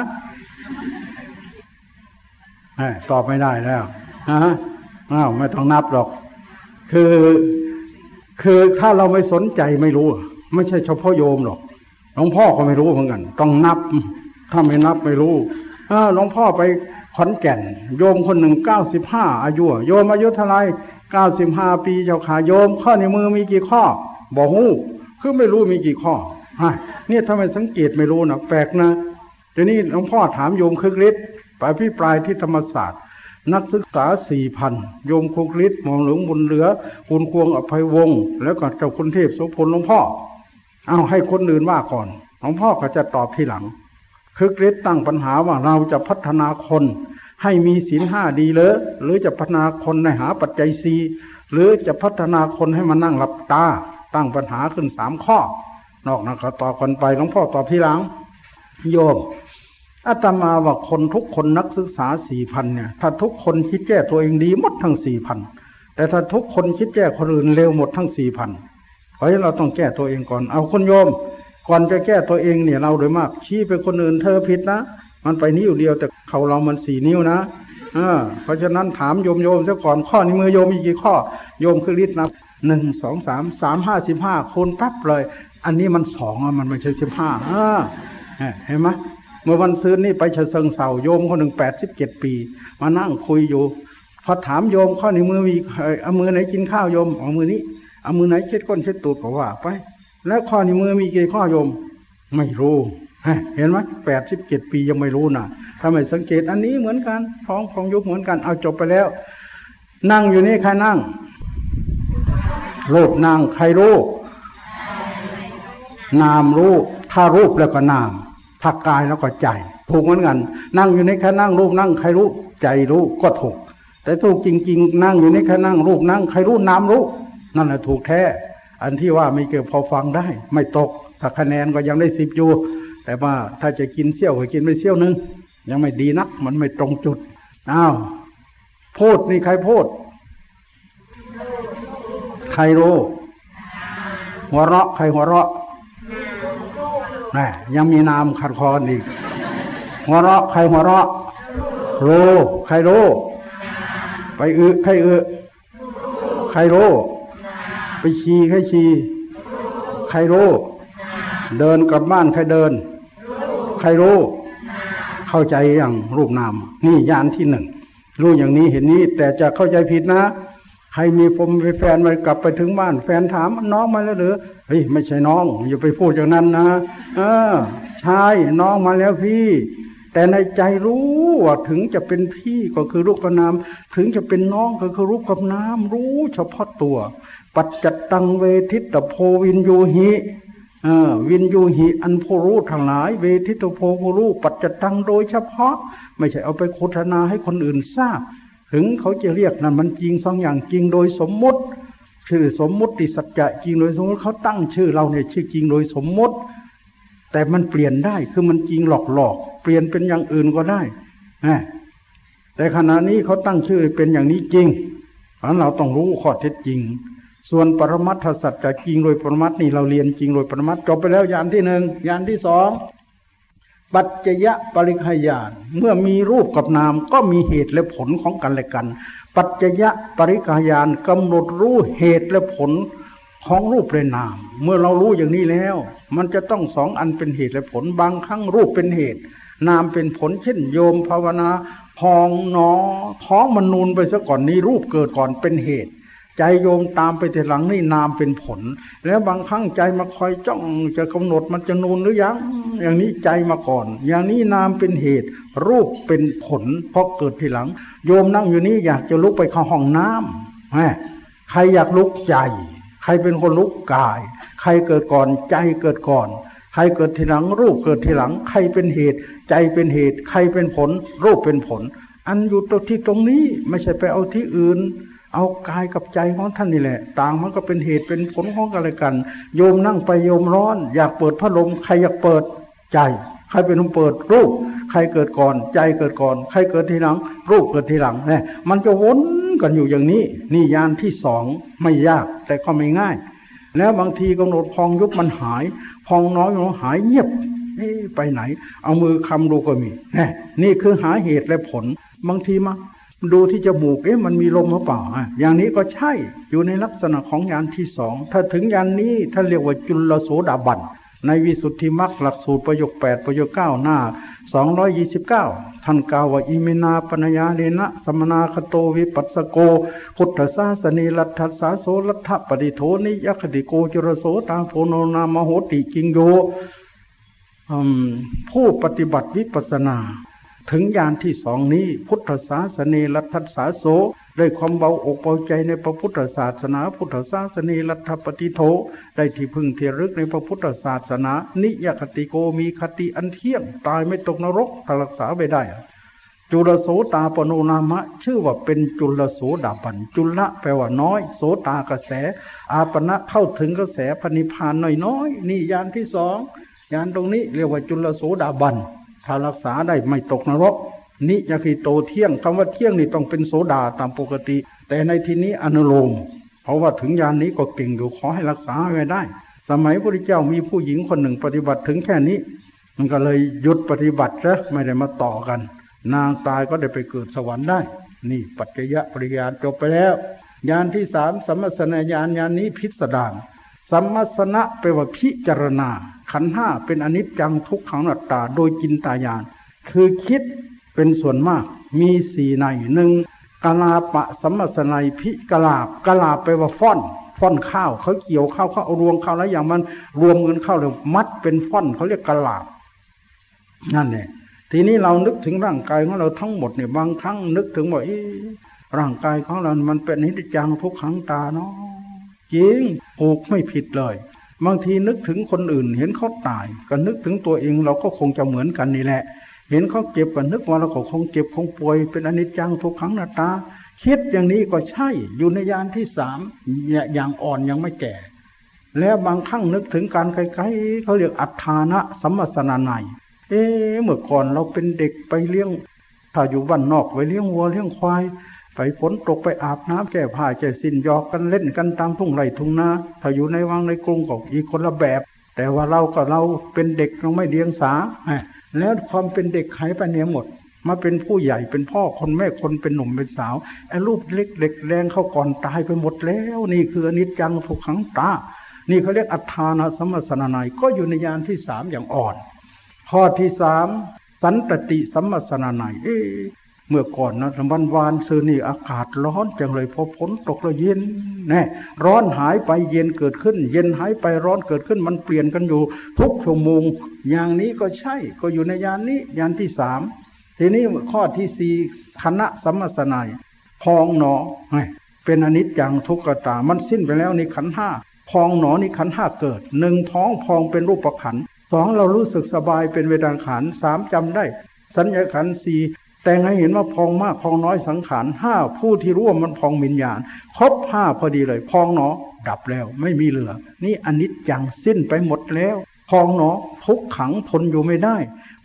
ตอบไม่ได้แล้วฮะอ้าวไม่ต้องนับหรอก คือ คือถ้าเราไม่สนใจไม่รู้ ไม่ใช่เฉพาะโยมหรอกหลวงพ่อก็ไม่รู้เหมือนกัน ต้องนับ ถ้าไม่นับไม่รู้หลวงพ่อไปขอนแก่น โยมคนหนึ่งเก้าสิบห้าอายุโยมอายุเท่าไรเก้าสิบห้าปีเจ้าขาโยม ข้อในมือมีกี่ข้อ บอกหูคือไม่รู้มีกี่ข้อฮะเนี่ยทำไมสังเกตไม่รู้นะแปลกนะทีนี้หลวงพ่อถามโยมคึกฤทธิ์ ไปพิปรายที่ธรรมศาสตร์ นักศึกษาสี่พันโยมคุกฤทธิ์มองหลวงบุญเหลือ คุณควงอภัยวงศ์แล้วก็เจ้าคุณเทพโสพลหลวงพ่อ เอาให้คนอื่นว่าก่อนหลวงพ่อก็จะตอบทีหลังคึกฤทธิ์ตั้งปัญหาว่าเราจะพัฒนาคน ให้มีศีลห้าดีเลยหรือจะพัฒนาคนในหาปัจจัยสีหรือจะพัฒนาคนให้มานั่งหลับตา ตั้งปัญหาขึ้นสามข้อ นอกนั้นก็ตอบกันไปหลวงพ่อตอบทีหลัง โยม อาตมาว่าคนทุกคนนักศึกษาสี่พันเนี่ย ถ้าทุกคนคิดแก้ตัวเองดีหมดทั้งสี่พันแต่ถ้าทุกคนคิดแก้คนอื่นเร็วหมดทั้งสี่พันเพราะฉะนั้นเราต้องแก้ตัวเองก่อน เอาคนโยม ก่อนจะแก้ตัวเองเนี่ยเราโดยมาก ชี้ไปคนอื่นเธอผิดนะ มันไปนิ้วเดียวแต่เขาเรามันสี่นิ้วนะอ่าเพราะฉะนั้นถามโยมโยมซะก่อนข้อนี้มือโยมมีกี่ข้อ โยมคือฤทธิ์นะหนึ่งสองสามสามห้าสิบห้าคูณปั๊บเลย อันนี้มันสองมันไม่ใช่สิบห้าเห็นไหม เมื่อวันซื้อนี่ไปเชิงเสาโยมคนหนึ่งแปดสิบเจ็ดปี มานั่งคุยอยู่ พอถามโยมข้อในมือมีเอามือไหนกินข้าวโยมเอามือนี้เอามือไหนเช็ดก้นเช็ดตูดก็ว่าไป แล้วข้อในมือมีกี่ข้อโยม ไม่รู้เห็นไหมแปดสิบเจ็ดปียังไม่รู้นะทำไมสังเกตอันนี้เหมือนกันท้องของยุคเหมือนกันเอาจบไปแล้ว นั่งอยู่นี่ใครนั่งรูปนั่งใครรูปนามรูปถ้ารูปแล้วก็นาม ถ้ากายแล้วก็ใจ ถูกเหมือนกัน นั่งอยู่ในแค่นั่งรูปนั่งใครรู้ใจรู้ก็ถูก แต่ถูกจริง ๆ นั่งอยู่ในแค่นั่งรูปนั่งใครรู้นามรู้ นั่นแหละถูกแท้ อันที่ว่าไม่เกี่ยวพอฟังได้ ไม่ตกถ้าคะแนนก็ยังได้สิบอยู่ แต่ว่าถ้าจะกินเซี่ยวก็กินไปเซี่ยวนึง ยังไม่ดีนัก มันไม่ตรงจุดอ้าวพูดนี่ใครพูดใครรู้หัวเราะใครหัวเราะ นะยังมีนามขัดคอนอีกหัวเราะใครหัวเราะรู้ใครรู้ไปอึใครอึใครรู้ไปชีใครชีใครรู้เดินกลับบ้านใครเดิน ใครรู้ เข้าใจอย่างรูปนาม นี่ยานที่หนึ่งรู้อย่างนี้เห็นนี้ แต่จะเข้าใจผิดนะ ใครมีผมไปแฟนมากลับไปถึงบ้าน แฟนถามน้องมาแล้วหรือเฮ้ยไม่ใช่น้อง อย่าไปพูดอย่างนั้นนะเออใช่น้องมาแล้วพี่ แต่ในใจรู้ว่าถึงจะเป็นพี่ก็คือรูปกับนาม ถึงจะเป็นน้องก็คือรูปกับนาม รู้เฉพาะตัว ปัจจตังเวทิตโพวินยูหิวินยูหิอันโพรู้ทั้งหลาย เวทิตโพโพรู้ปัจจตังโดยเฉพาะ ไม่ใช่เอาไปโฆษณาให้คนอื่นทราบ ถึงเขาจะเรียกนั้นมันจริงสองอย่างจริงโดยสมมุติ ชื่อสมมุติสัจจะจริงโดยสมมติเขาตั้งชื่อเราเนี่ยชื่อจริงโดยสมมุติ แต่มันเปลี่ยนได้คือมันจริงหลอกหลอก เปลี่ยนเป็นอย่างอื่นก็ได้แต่ขณะนี้เขาตั้งชื่อเป็นอย่างนี้จริงเพราะเราต้องรู้ข้อเท็จจริง ส่วนปรมัตถสัจจะจริงโดยปรมัตนี่เราเรียนจริงโดยปรมัตจบไปแล้วยานที่หนึ่งยานที่สอง ปัจจยะปริขยานเมื่อมีรูปกับนามก็มีเหตุและผลของกันและกัน ปัจจยะปริกายานกำหนดรู้เหตุและผลของรูปและนาม เมื่อเรารู้อย่างนี้แล้ว มันจะต้องสองอันเป็นเหตุและผลบางครั้งรูปเป็นเหตุ นามเป็นผลเช่นโยมภาวนาพองนอ ท้องมันนูนไปซะก่อนนี้รูปเกิดก่อนเป็นเหตุ ใจโยมตามไปทีหลังนี่นามเป็นผล แล้วบางครั้งใจมาคอยจ้องจะกำหนดมันจะนูนหรือยัง อย่างนี้ใจมาก่อน อย่างนี้นามเป็นเหตุ รูปเป็นผลเพราะเกิดทีหลัง โยมนั่งอยู่นี่อยากจะลุกไปเข้าห้องน้ำใครอยากลุกใจใครเป็นคนลุกกาย ใครเกิดก่อนใจเกิดก่อน ใครเกิดทีหลัง รูปเกิดทีหลัง ใครเป็นเหตุ ใจเป็นเหตุ ใครเป็นผล รูปเป็นผล อันอยู่ตรงที่ตรงนี้ไม่ใช่ไปเอาที่อื่น เอากายกับใจของท่านนี่แหละ ต่างมันก็เป็นเหตุเป็นผลของกันอะไรกัน โยมนั่งไปโยมร้อน อยากเปิดพัดลมใครอยากเปิดใจ ใครเป็นคนเปิดรูป ใครเกิดก่อนใจเกิดก่อน ใครเกิดทีหลัง รูปเกิดทีหลังเนี่ยมันจะวนกันอยู่อย่างนี้ นี่ยานที่สองไม่ยากแต่ก็ไม่ง่าย แล้วบางทีกำหนดพองยุบมันหาย พองน้อยมันหายเงียบไปไหน เอามือคำดูก็มีนี่นี่คือหาเหตุและผล บางทีมา ดูที่จมูกเอ๊ะมันมีลมหรือเปล่าอย่างนี้ก็ใช่อยู่ในลักษณะของยานที่สองถ้าถึงยานนี้ท่านเรียกว่าจุลโสดาบันในวิสุทธิมรรคหลักสูตรประโยคแปดประโยคเก้าหน้าสองร้อยยี่สิบเก้าท่านกล่าวว่าอิมินาปัญญาเลนะสมนาคโตวิปัสสโกพุทธศาสนีลัทธสาโสลัทธปฏิโทนิยคติโกจุรโสตาโพโนนามโหติจิงโยผู้ปฏิบัติวิปัสนา ถึงยานที่สองนี้ พุทธศาสนีรัตสาโสได้ความเบาอกเบาใจในพระพุทธศาสนา พุทธศาสนีรัตปฏิโทได้ที่พึ่งเทียรึกในพระพุทธศาสนา นิยคติโกมีคติอันเที่ยงตายไม่ตกนรกถ้ารักษาไปได้ จุลโสตาปโนนามะ ชื่อว่าเป็นจุลโสดาบัน จุละแปลว่าน้อย โสตากระแส อาปณะเข้าถึงกระแสพนิพานน้อยๆนี่ยานที่สองยานตรงนี้เรียกว่าจุลโสดาบัน ถ้ารักษาได้ไม่ตกนรกนิยคิโตเที่ยงคำว่าเที่ยงนี่ต้องเป็นโสดาตามปกติ แต่ในที่นี้อนุโลมเพราะว่าถึงยานนี้ก็เก่งอยู่ขอให้รักษาไว้ได้ สมัยพระเจ้ามีผู้หญิงคนหนึ่งปฏิบัติถึงแค่นี้ มันก็เลยหยุดปฏิบัติซะไม่ได้มาต่อกัน นางตายก็ได้ไปเกิดสวรรค์ได้ นี่ปัจจยะปริยานจบไปแล้วยานที่สามสัมัสนญาณยานนี้พิสดารสัมมสนะแปลว่าพิจารณา ขันห้าเป็นอนิจจังทุกขังนัตตาโดยจินตายาน คือคิดเป็นส่วนมาก มีสี่ในหนึ่งกลาปะสมมัสนัยพิกลาบกลาบแปว่าฟ้อนฟ้อนข้าวเขาเกี่ยวข้าวเขาเอารวงข้าวแล้วอย่างมันรวมเงินข้าวเลยมัดเป็นฟ้อนเขาเรียกกลาบนั่นแหละทีนี้เรานึกถึงร่างกายของเราทั้งหมดเนี่ยบางครั้งนึกถึงว่าร่างกายของเรา มันเป็นนิจจังทุกขังตาเนาะจริงผูกไม่ผิดเลย บางทีนึกถึงคนอื่น เห็นเขาตาย ก็นึกถึงตัวเองเราก็คงจะเหมือนกันนี่แหละ เห็นเขาเจ็บก็นึกว่าเราก็คงเจ็บคงป่วย เป็นอนิจจังทุกขังนาตาคิดอย่างนี้ก็ใช่อยู่ในยานที่สามอย่างอ่อนยังไม่แก่ แล้วบางครั้งนึกถึงการไกลๆเขาเรียกอัฏฐานะสัมมสนาในเอ๊เมื่อก่อนเราเป็นเด็กไปเลี้ยงถ้าอยู่บ้านนอกไปเลี้ยงวัวเลี้ยงควาย ไปฝนตกไปอาบน้ำแก้ผ้าแก้สิ้นยอกกันเล่นกันตามทุ่งไร่ทุ่งนาถ้าอยู่ในวังในกรุงก็อีกคนละแบบ แต่ว่าเราก็เราเป็นเด็กเราไม่เลี้ยงสาแล้วความเป็นเด็กหายไปเนี่ยหมด มาเป็นผู้ใหญ่เป็นพ่อคนแม่คนเป็นหนุ่มเป็นสาวไอ้รูปเล็กเด็กแรงเข้าก่อนตายไปหมดแล้ว นี่คืออนิจจังทุกขังตา นี่เขาเรียกอัฏฐานะสมสนานัยก็อยู่ในยานที่สามอย่างอ่อน ข้อที่สามสันตติสัมมสนานัยเอ เมื่อก่อนนะวันวานซื้อนี่อากาศร้อนจังเลยพอฝนตกแล้วเย็นแน่ร้อนหายไปเย็นเกิดขึ้น เย็นหายไปร้อนเกิดขึ้น มันเปลี่ยนกันอยู่ ทุกชั่วโมงอย่างนี้ก็ใช่ก็อยู่ในยานนี้ยานที่สามทีนี้ข้อที่สี่คณะสัมมสนัยพองหนอเป็นอนิจจังทุกขตา มันสิ้นไปแล้วในขันห้าพองหนอนี่ขันห้าเกิดหนึ่งท้องพองเป็นรูปขันสองเรารู้สึกสบายเป็นเวทนาขันสามจำได้ สัญญาขันสี่ แต่ให้เห็นว่าพองมากพองน้อยสังขารห้าผู้ที่รู้ว่ามันพองมิญญาณ ครบห้าพอดีเลย พองหนอ ดับแล้วไม่มีเหลือ นี่อนิจจังสิ้นไปหมดแล้ว พองหนอทุกขังทนอยู่ไม่ได้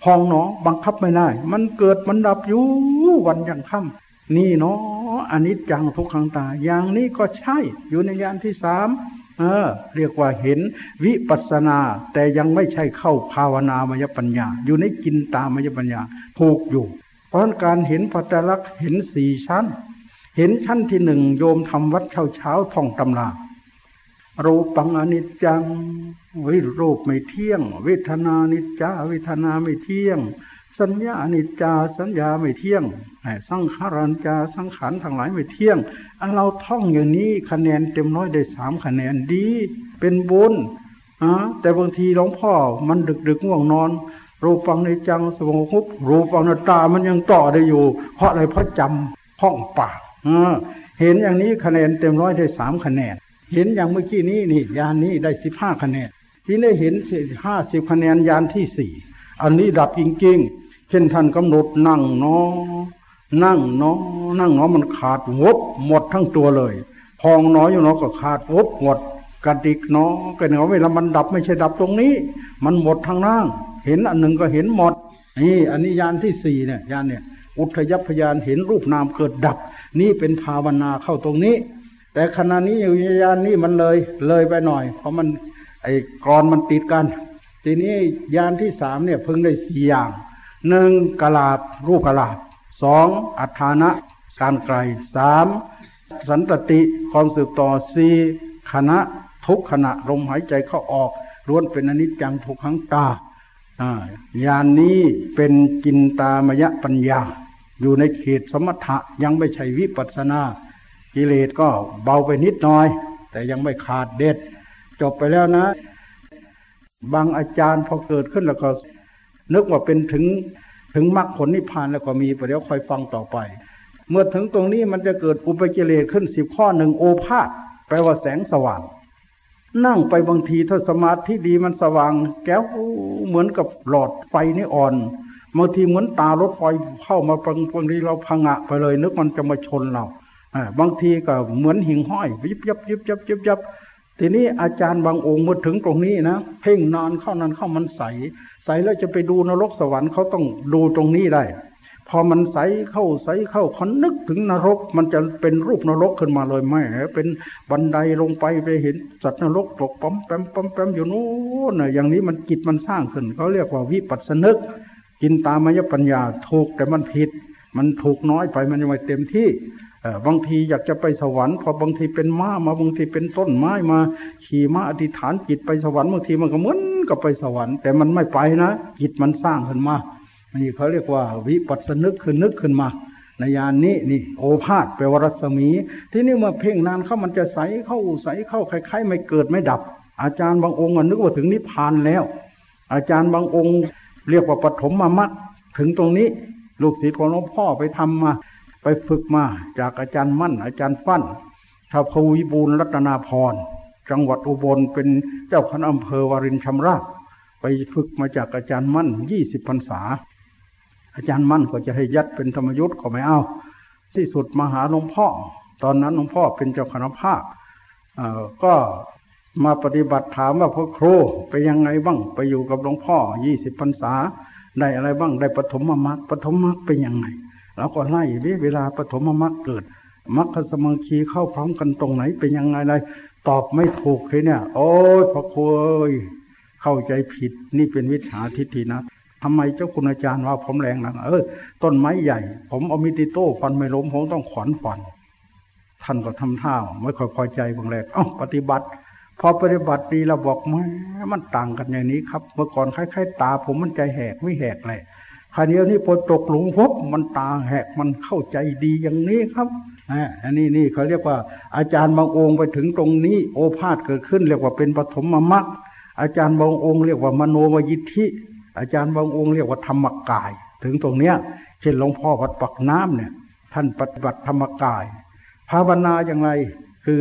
พองหนอบังคับไม่ได้ มันเกิดมันดับอยู่วันยังค่ำนี่เนาะอนิจจังทุกขังตาอย่างนี้ก็ใช่อยู่ในยานที่สามเออเรียกว่าเห็นวิปัสนา แต่ยังไม่ใช่เข้าภาวนามยปัญญา อยู่ในกินตามยปัญญาถูกอยู่ เพราะการเห็นปัจจลักษณ์เห็นสี่ชั้น เห็นชั้นที่หนึ่งโยมทำวัดเช้าเช้าท่องตำรารูปังอนิจจังวิรูปไม่เที่ยง เวทนานิจจาเวทนาไม่เที่ยง สัญญานิจจาสัญญาไม่เที่ยงสังขารัญจาสังขารทั้งหลายไม่เที่ยง อันเราท่องอย่างนี้คะแนนเต็มร้อยได้สามคะแนนดี เป็นบุญอะแต่บางทีหลวงพ่อมันดึกดึกง่วงนอน รูปังในจังสมองคุบรูปังในตามันยังต่อได้อยู่ เพราะอะไรเพราะจำห้องปากเห็นอย่างนี้คะแนนเต็มร้อยได้สามคะแนน เห็นอย่างเมื่อกี้นี้นี่ยานนี้ได้สิบห้าคะแนน ที่ได้เห็นห้าสิบคะแนนยานที่สี่อันนี้ดับจริงๆเช่นท่านกำหนดนั่งเนาะนั่งเนาะนั่งเนาะมันขาดวบหมดทั้งตัวเลย พองน้อยอยู่เนาะก็ขาดวบหมดกระดิกเนาะก็เนาะเวลามันดับไม่ใช่ดับตรงนี้ มันหมดทางนั่ง เห็นอันหนึ่งก็เห็นหมดนี่อันนี้ยานที่สี่เนี่ยยานเนี่ย อุทยพยานเห็นรูปนามเกิดดับ นี่เป็นภาวนาเข้าตรงนี้ แต่ขณะนี้อยู่ยานนี้มันเลยเลยไปหน่อย เพราะมันไอ้กรอนมันติดกัน ทีนี้ยานที่สามเนี่ยเพิ่งได้สี่อย่างหนึ่งกลาบรูปกลาบสองอัฏฐานะการไกลสามสันตติความสืบต่อสี่คณะทุกขณะลมหายใจเข้าออกล้วนเป็นอนิจจังทุกขังตา ญาณนนี้เป็นกินตามยปัญญา อยู่ในเขตสมถะยังไม่ใช่วิปัสนา กิเลสก็เบาไปนิดหน่อย แต่ยังไม่ขาดเด็ด จบไปแล้วนะ บางอาจารย์พอเกิดขึ้นแล้วก็ นึกว่าเป็นถึงถึงมรรคผลนิพพานแล้วก็มีไปเดี๋ยวคอยฟังต่อไป เมื่อถึงตรงนี้มันจะเกิดอุปกิเลสขึ้นสิบข้อหนึ่งโอภาษแปลว่าแสงสว่าง นั่งไปบางทีถ้าสมาธิดีมันสว่าง แก้วเหมือนกับหลอดไฟนี่อ่อนบางทีเหมือนตารถไฟเข้ามาบางบางทีเราพังะไปเลย นึกมันจะมาชนเราบางทีก็เหมือนหิ่งห้อยยิบยับยิบยับยิบยับทีนี้อาจารย์บางองค์มาถึงตรงนี้นะเพ่งนานเข้านานเข้ามันใส ใสแล้วจะไปดูนรกสวรรค์เขาต้องดูตรงนี้ได้ พอมันใสเข้าใสเข้าเขานึกถึงนรก มันจะเป็นรูปนรกขึ้นมาเลยแม่เป็นบันไดลงไปไปเห็นสัตว์นรกตกปั๊มแปมปั๊มแปมอยู่นู้นอย่างนี้มันจิตมันสร้างขึ้นเขาเรียกว่าวิปัสสนึกกินตามายปัญญาถูกแต่มันผิด มันถูกน้อยไปมันยังไม่เต็มที่บางทีอยากจะไปสวรรค์พอบางทีเป็นม้ามาบางทีเป็นต้นไม้มา ขี่ม้าอธิษฐานจิตไปสวรรค์บางทีมันก็เหมือนกับไปสวรรค์แต่มันไม่ไปนะจิตมันสร้างขึ้นมา นี่เขาเรียกว่าวิปัสสนึกคือนึกขึ้นมาในยานนี้นี่โอภาษแปลวรัศมี ที่นี่เมื่อเพ่งนานเข้ามันจะใสเข้าใสเข้าคล้ายๆไม่เกิดไม่ดับ อาจารย์บางองค์นึกว่าถึงนิพพานแล้ว อาจารย์บางองค์ เรียกว่าปฐมมามัดถึงตรงนี้ ลูกศิษย์ของหลวงพ่อไปทำมา ไปฝึกมาจากอาจารย์มั่น อาจารย์ฟั่นท้าพวิบูลรัตนาพรจังหวัดอุบลเป็นเจ้าคณะอำเภอวารินชำราบไปฝึกมาจากอาจารย์มั่นยี่สิบพรรษา อาจารย์มั่นก็จะให้ยัดเป็นธรรมยุทธ์ก็ไม่เอา ที่สุดมาหาหลวงพ่อ ตอนนั้นหลวงพ่อเป็นเจ้าคณะภาคก็มาปฏิบัติถามว่าพ่อครูไปยังไงบ้างไปอยู่กับหลวงพ่อยี่สิบพรรษาได้อะไรบ้างได้ปฐมมรรคปฐมมรรคเป็นยังไงแล้วก็ไล่เวลาปฐมมรรคเกิดมรรคสมังคีเข้าพร้อมกันตรงไหนเป็นยังไงอะไรตอบไม่ถูกเลยเนี่ย โอ้ยพ่อครูเข้าใจผิดนี่เป็นวิชาทิฏฐินะ ทำไมเจ้าคุณอาจารย์ว่าผมแรงนักเออต้นไม้ใหญ่ ผมเอามิติโต้ฟันไม่ล้มผมต้องขอนฟัน ท่านก็ทำท่าไม่ค่อยพอใจบางแรกเอ้าปฏิบัติ พอปฏิบัติดีเราบอกแม่มันต่างกันอย่างนี้ครับ เมื่อก่อนคล้ายๆตา ผมมันใจแหกไม่แหกเลยคราวนี้นี่พอตกหลุมพบมันตาแหกมันเข้าใจดีอย่างนี้ครับอันนี้นี่เขาเรียกว่า อาจารย์บางองค์ไปถึงตรงนี้ โอภาษเกิดขึ้น เรียกว่าเป็นปฐมมรรคอาจารย์บางองค์เรียกว่ามโนวยิทธิ อาจารย์บางองค์เรียกว่าธรรมกาย ถึงตรงเนี้ย เช่นหลวงพ่อวัดปักน้ำเนี่ย ท่านปฏิบัติธรรมกาย ภาวนาอย่างไร คือ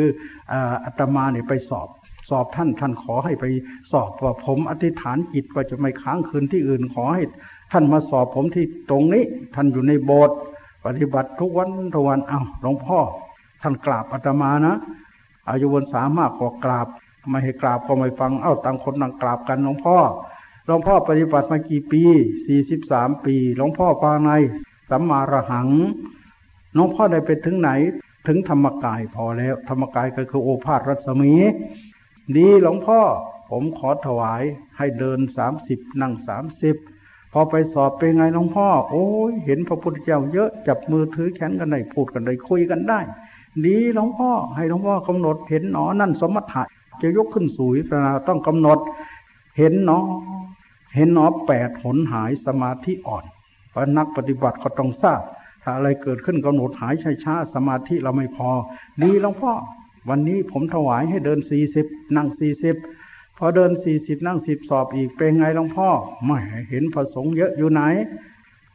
อาตมาเนี่ยไปสอบ สอบท่านท่านขอให้ไปสอบว่าผมอธิษฐานจิตว่าจะไม่ค้างคืนที่อื่นขอให้ ท่านมาสอบผมที่ตรงนี้ ท่านอยู่ในโบสถ์ปฏิบัติทุกวันทุกวันเอา้าหลวงพ่อ ท่านกราบอาตมานะ อายุวันสามารถก็กราบ ไม่ให้กราบก็ไม่ฟัง เอ้าต่างคนต่างกราบกันหลวงพ่อ หลวงพ่อปฏิบัติมากี่ปีสี่สิบสามปีหลวงพ่อปาในสัมมาระหังหลวงพ่อได้ไปถึงไหน ถึงธรรมกายพอแล้ว ธรรมกายก็คือโอภาสรัศมี ดีหลวงพ่อ ผมขอถวายให้เดินสามสิบนั่งสามสิบพอไปสอบเป็นไงหลวงพ่อ โอ้ยเห็นพระพุทธเจ้าเยอะจับมือถือแขนกันได้พูดกันได้คุยกันได้ดีหลวงพ่อให้หลวงพ่อกำหนดเห็นหนอนั่นสมถะจะยกขึ้นสู่วิปัสนาต้องกำหนด เห็นหนอ เห็นหนอแปดหนหายสมาธิอ่อนพระนักปฏิบัติก็ต้องทราบ ถ้าอะไรเกิดขึ้นกำหนดหายช้าช้าสมาธิเราไม่พอ ดีหลวงพ่อวันนี้ผมถวายให้เดินสี่สิบนั่งสี่สิบพอเดินสี่สิบนั่งสิบสอบอีกเป็นไงหลวงพ่อไม่เห็นพระสงฆ์เยอะอยู่ไหน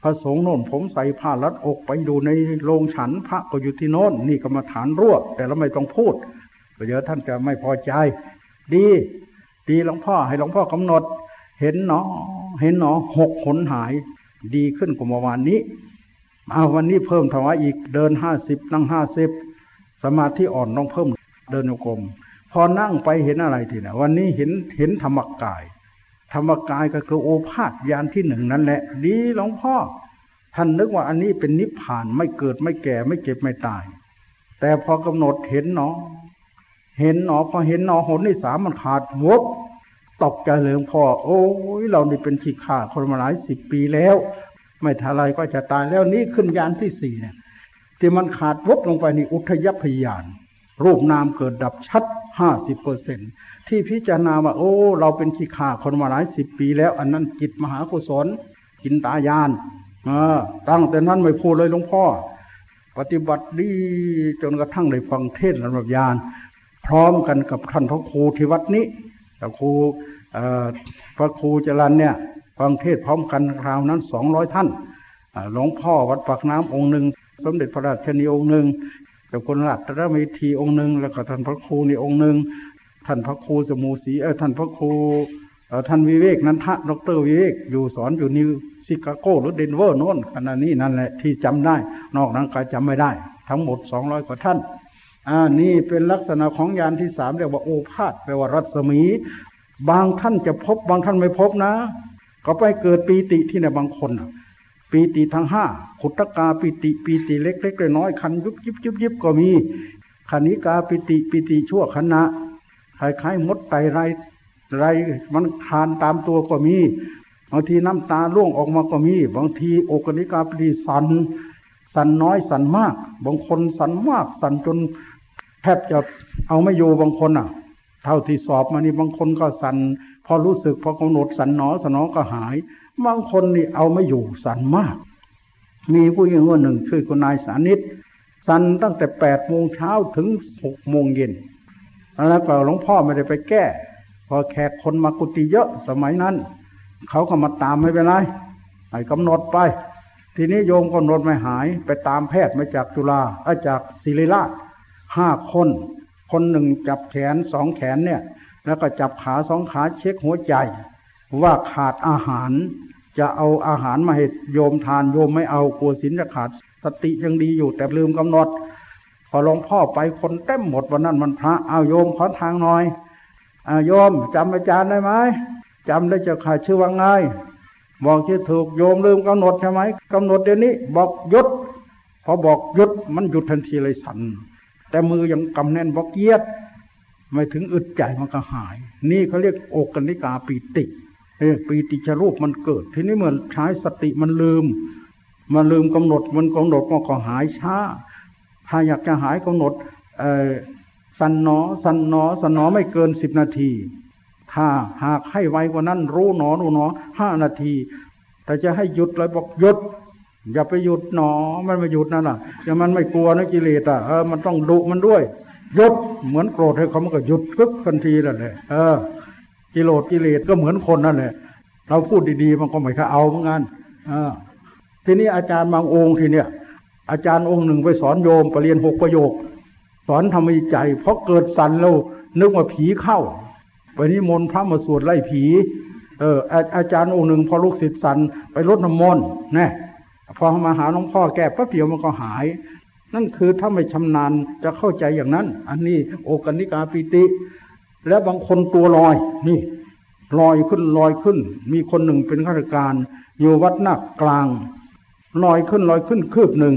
พระสงฆ์โน่นผมใส่ผ้ารัดอกไปดูในโรงฉันพระก็อยู่ที่โน่นนี่กรรมฐานรั่วแต่เราไม่ต้องพูดเดี๋ยวท่านจะไม่พอใจ ดี ดีหลวงพ่อให้หลวงพ่อกำหนด เห็นเนาะเห็นเนาะหกขนหาย ดีขึ้นกว่าเมื่อวานนี้เอาวันนี้เพิ่มถวายอีกเดินห้าสิบนั่งห้าสิบสมาธิอ่อนต้องเพิ่มเดินโยกรมพอนั่งไปเห็นอะไรทีนะวันนี้เห็นเห็นธรรมกาย ธรรมกายก็คือโอภาษยานที่หนึ่งนั่นแหละ ดีหลวงพ่อ ท่านนึกว่าอันนี้เป็นนิพพานไม่เกิดไม่แก่ไม่เจ็บไม่ตาย แต่พอกำหนดเห็นเนาะเห็นเนาะพอเห็นเนาะหนที่สามมันขาดวบ ตกใจเลยหลวงพ่อ โอ้ยเรานี่เป็นขี้ข่าคนมาหลายสิบปีแล้ว ไม่ทลายก็จะตายแล้วนี่ขึ้นยานที่สี่เนี่ยที่มันขาดวบลงไปนี่อุทยพยาน รูปนามเกิดดับชัดห้าสิบเปอร์เซ็นที่พิจารณาว่าโอ้ เราเป็นขี้ข่าคนมาหลายสิบปีแล้ว อันนั้นจิตมหากุศลกินตายานอตั้งแต่นั้นไม่พูดเลยหลวงพ่อ ปฏิบัติดีจนกระทั่งได้ฟังเทศน์ระดับยาน พร้อมกันกับท่านพระครูที่วัดนี้ แต่ครูพระครูจรันเนี่ยฟังเทศพร้อมกันคราวนั้นสองร้อยท่านหลวงพ่อวัดปากน้ำองค์หนึ่งสมเด็จพระราชนีองค์หนึ่งแต่คนราชเมธีองค์หนึ่งแล้วก็ท่านพระครูนี่องค์หนึ่งท่านพระครูสมูสีเออท่านพระครูท่านวิเวกนันทะดรวิเวกอยู่สอนอยู่นิวซิกาโกหรือเดนเวอร์โน่นขณะนี้นั่นแหละที่จำได้ นอกนั้นก็จำไม่ได้ ทั้งหมดสองร้อยกว่าท่าน อ่านี่เป็นลักษณะของยานที่สามเรียกว่าโอภาษแปลว่ารัศมี บางท่านจะพบ บางท่านไม่พบนะ ก็ไปเกิดปีติที่ไหนบางคนปีติทั้งห้าขุตกาปีติปีติเล็กๆน้อยคันยุบยิบยุบยิบก็มีคณิกาปิติปิติชั่วขณะคล้ายๆมดไตไรไรมันคานตามตัวก็มีบางทีน้ำตาร่วงออกมาก็มี บางทีโอกกันติกาปีติสั่นสั่นน้อยสั่นมาก บางคนสั่นมากสั่นจน แทบจะเอาไม่อยู่บางคนอะ เท่าที่สอบมานี่บางคนก็สั่นพอรู้สึกพอกำหนดสั่นหนอสั่นหนอก็หาย บางคนนี่เอาไม่อยู่สั่นมาก มีผู้หญิงคนหนึ่งชื่อคุณนายสานิตสั่นตั้งแต่แปดโมงเช้าถึงหกโมงเย็นแล้วก็หลวงพ่อไม่ได้ไปแก้ พอแขกคนมากุฏิเยอะสมัยนั้น เขาก็มาตามไม่เป็นไรให้กำหนดไป ทีนี้โยมกำหนดไม่หายไปตามแพทย์มาจากจุฬาอาจากศิริราช ห้าคน คนหนึ่งจับแขนสองแขนเนี่ย แล้วก็จับขาสองขาเช็คหัวใจ ว่าขาดอาหาร จะเอาอาหารมาให้โยมทานโยมไม่เอากลัวสินจะขาดสติยังดีอยู่แต่ลืมกำหนด พอหลวงพ่อไปคนเต็มหมดวันนั้นมันพระเอาโยมขอทางหน่อยอาโยมจำอาจารย์ได้ไหมจำได้จะขาดชื่อว่าไงบอกชื่อถูกโยมลืมกำหนดใช่ไหมกำหนดเดี๋ยวนี้ บอกยุดพอบอกยุดมันหยุดทันทีเลยสั่น แต่มือยังกำแน่นบกเกียดไม่ถึงอึดใจมันก็หาย นี่เขาเรียกอกกนิกาปีติเออปีติชรูปมันเกิด ทีนี้เหมือนใช้สติมันลืม มันลืมกำหนดมันกำหนดมันก็หายช้า ถ้าอยากจะหายกำหนดสันหนอ สันหนอ สันหนอไม่เกินสิบนาที ถ้าหากให้ไวกว่านั้นรู้หนอรู้หนอห้านาที แต่จะให้หยุดเลยบอกหยุด อย่าไปหยุดหนอ มันไม่หยุดนั่นแหละอย่ามันไม่กลัวนะกิเลสอะเออมันต้องดุมันด้วยหยุดเหมือนโกรธให้เขามันก็หยุดกึกทันทีนั่นแหละเออกิโลดกิเลสก็เหมือนคนนั่นแหละ เราพูดดีๆมันก็ไม่ค่อยเอาเหมือนกันอ่าทีนี้อาจารย์บางองค์ทีเนี้ยอาจารย์องค์หนึ่งไปสอนโยมปรเรียนหกประโยค สอนทำให้ใจเพราะเกิดสันแล้วนึกว่าผีเข้าไปนิมนต์พระมาสวดไล่ผี เอออาจารย์องค์หนึ่งพอลูกศิษย์สันไปรดน้ำมนต์นะ พอมาหาหลวงพ่อแก้ปั๊บเดียวมันก็หาย นั่นคือถ้าไม่ชำนาญจะเข้าใจอย่างนั้น อันนี้โอกนิกาปิติ แล้วบางคนตัวลอยนี่ลอยขึ้นลอยขึ้น มีคนหนึ่งเป็นข้าราชการ อยู่วัดนักกลางลอยขึ้นลอยขึ้นคืบหนึ่ง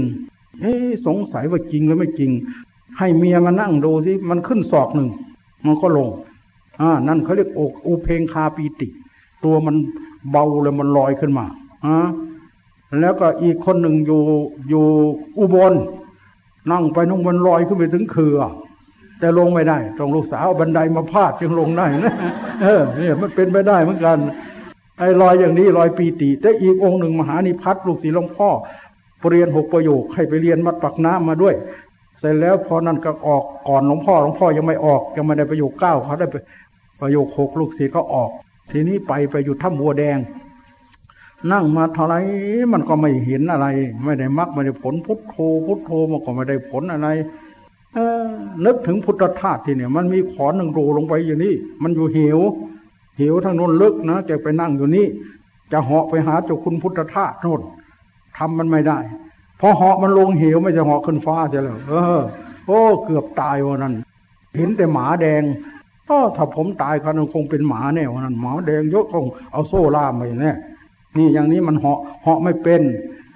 เอ๊สงสัยว่าจริงหรือไม่จริง ให้เมียมานั่งดูสิมันขึ้นศอกหนึ่งมันก็ลงอ่านั่นเขาเรียกอกอุเพงคาปีติ ตัวมันเบาเลยมันลอยขึ้นมาอ่า แล้วก็อีกคนหนึ่งอยู่อยู่อุบล นั่งไปนุ่งมันลอยขึ้นไปถึงเคือ แต่ลงไม่ได้ต้องลูกสาวบันไดมาพาดจึงลงได้นะเออเนี่ยมันเป็นไปได้เหมือนกันไอ้รอยอย่างนี้รอยปีติแต่อีกองค์หนึ่งมหานิพัฒน์ลูกศิษย์หลวงพ่อเรียนหกประโยคให้ไปเรียนมัดปักน้ำมาด้วย เสร็จแล้วพอนั่นก็ออกก่อนหลวงพ่อหลวงพ่อยังไม่ออกยังไม่ได้ประโยคเก้าเขาได้ประโยคหกลูกศิษย์ก็ออก ทีนี้ไปไปอยู่ถ้ำบัวแดง นั่งมาเท่าไรมันก็ไม่เห็นอะไร ไม่ได้มักไม่ได้ผลพุทโธพุทโธมันก็ไม่ได้ผลอะไรเออนึกถึงพุทธทาสที่เนี่ย มันมีขอนหนึ่งรูลงไปอยู่นี่ มันอยู่เหวหิวทางโน้นลึกนะแกไปนั่งอยู่นี่ จะเหาะไปหาเจ้าคุณพุทธทาสโน่นทำมันไม่ได้พอเหาะมันลงเหวไม่จะเหาะขึ้นฟ้าใช่แล้วเออ โอ้เกือบตายวันนั้น เห็นแต่หมาแดงก็ถ้าผมตายคันคงเป็นหมาแน่วันนั้นหมาแดงยกคงเอาโซ่ล่ามไปแน่ นี่อย่างนี้มันเหาะเหาะไม่เป็น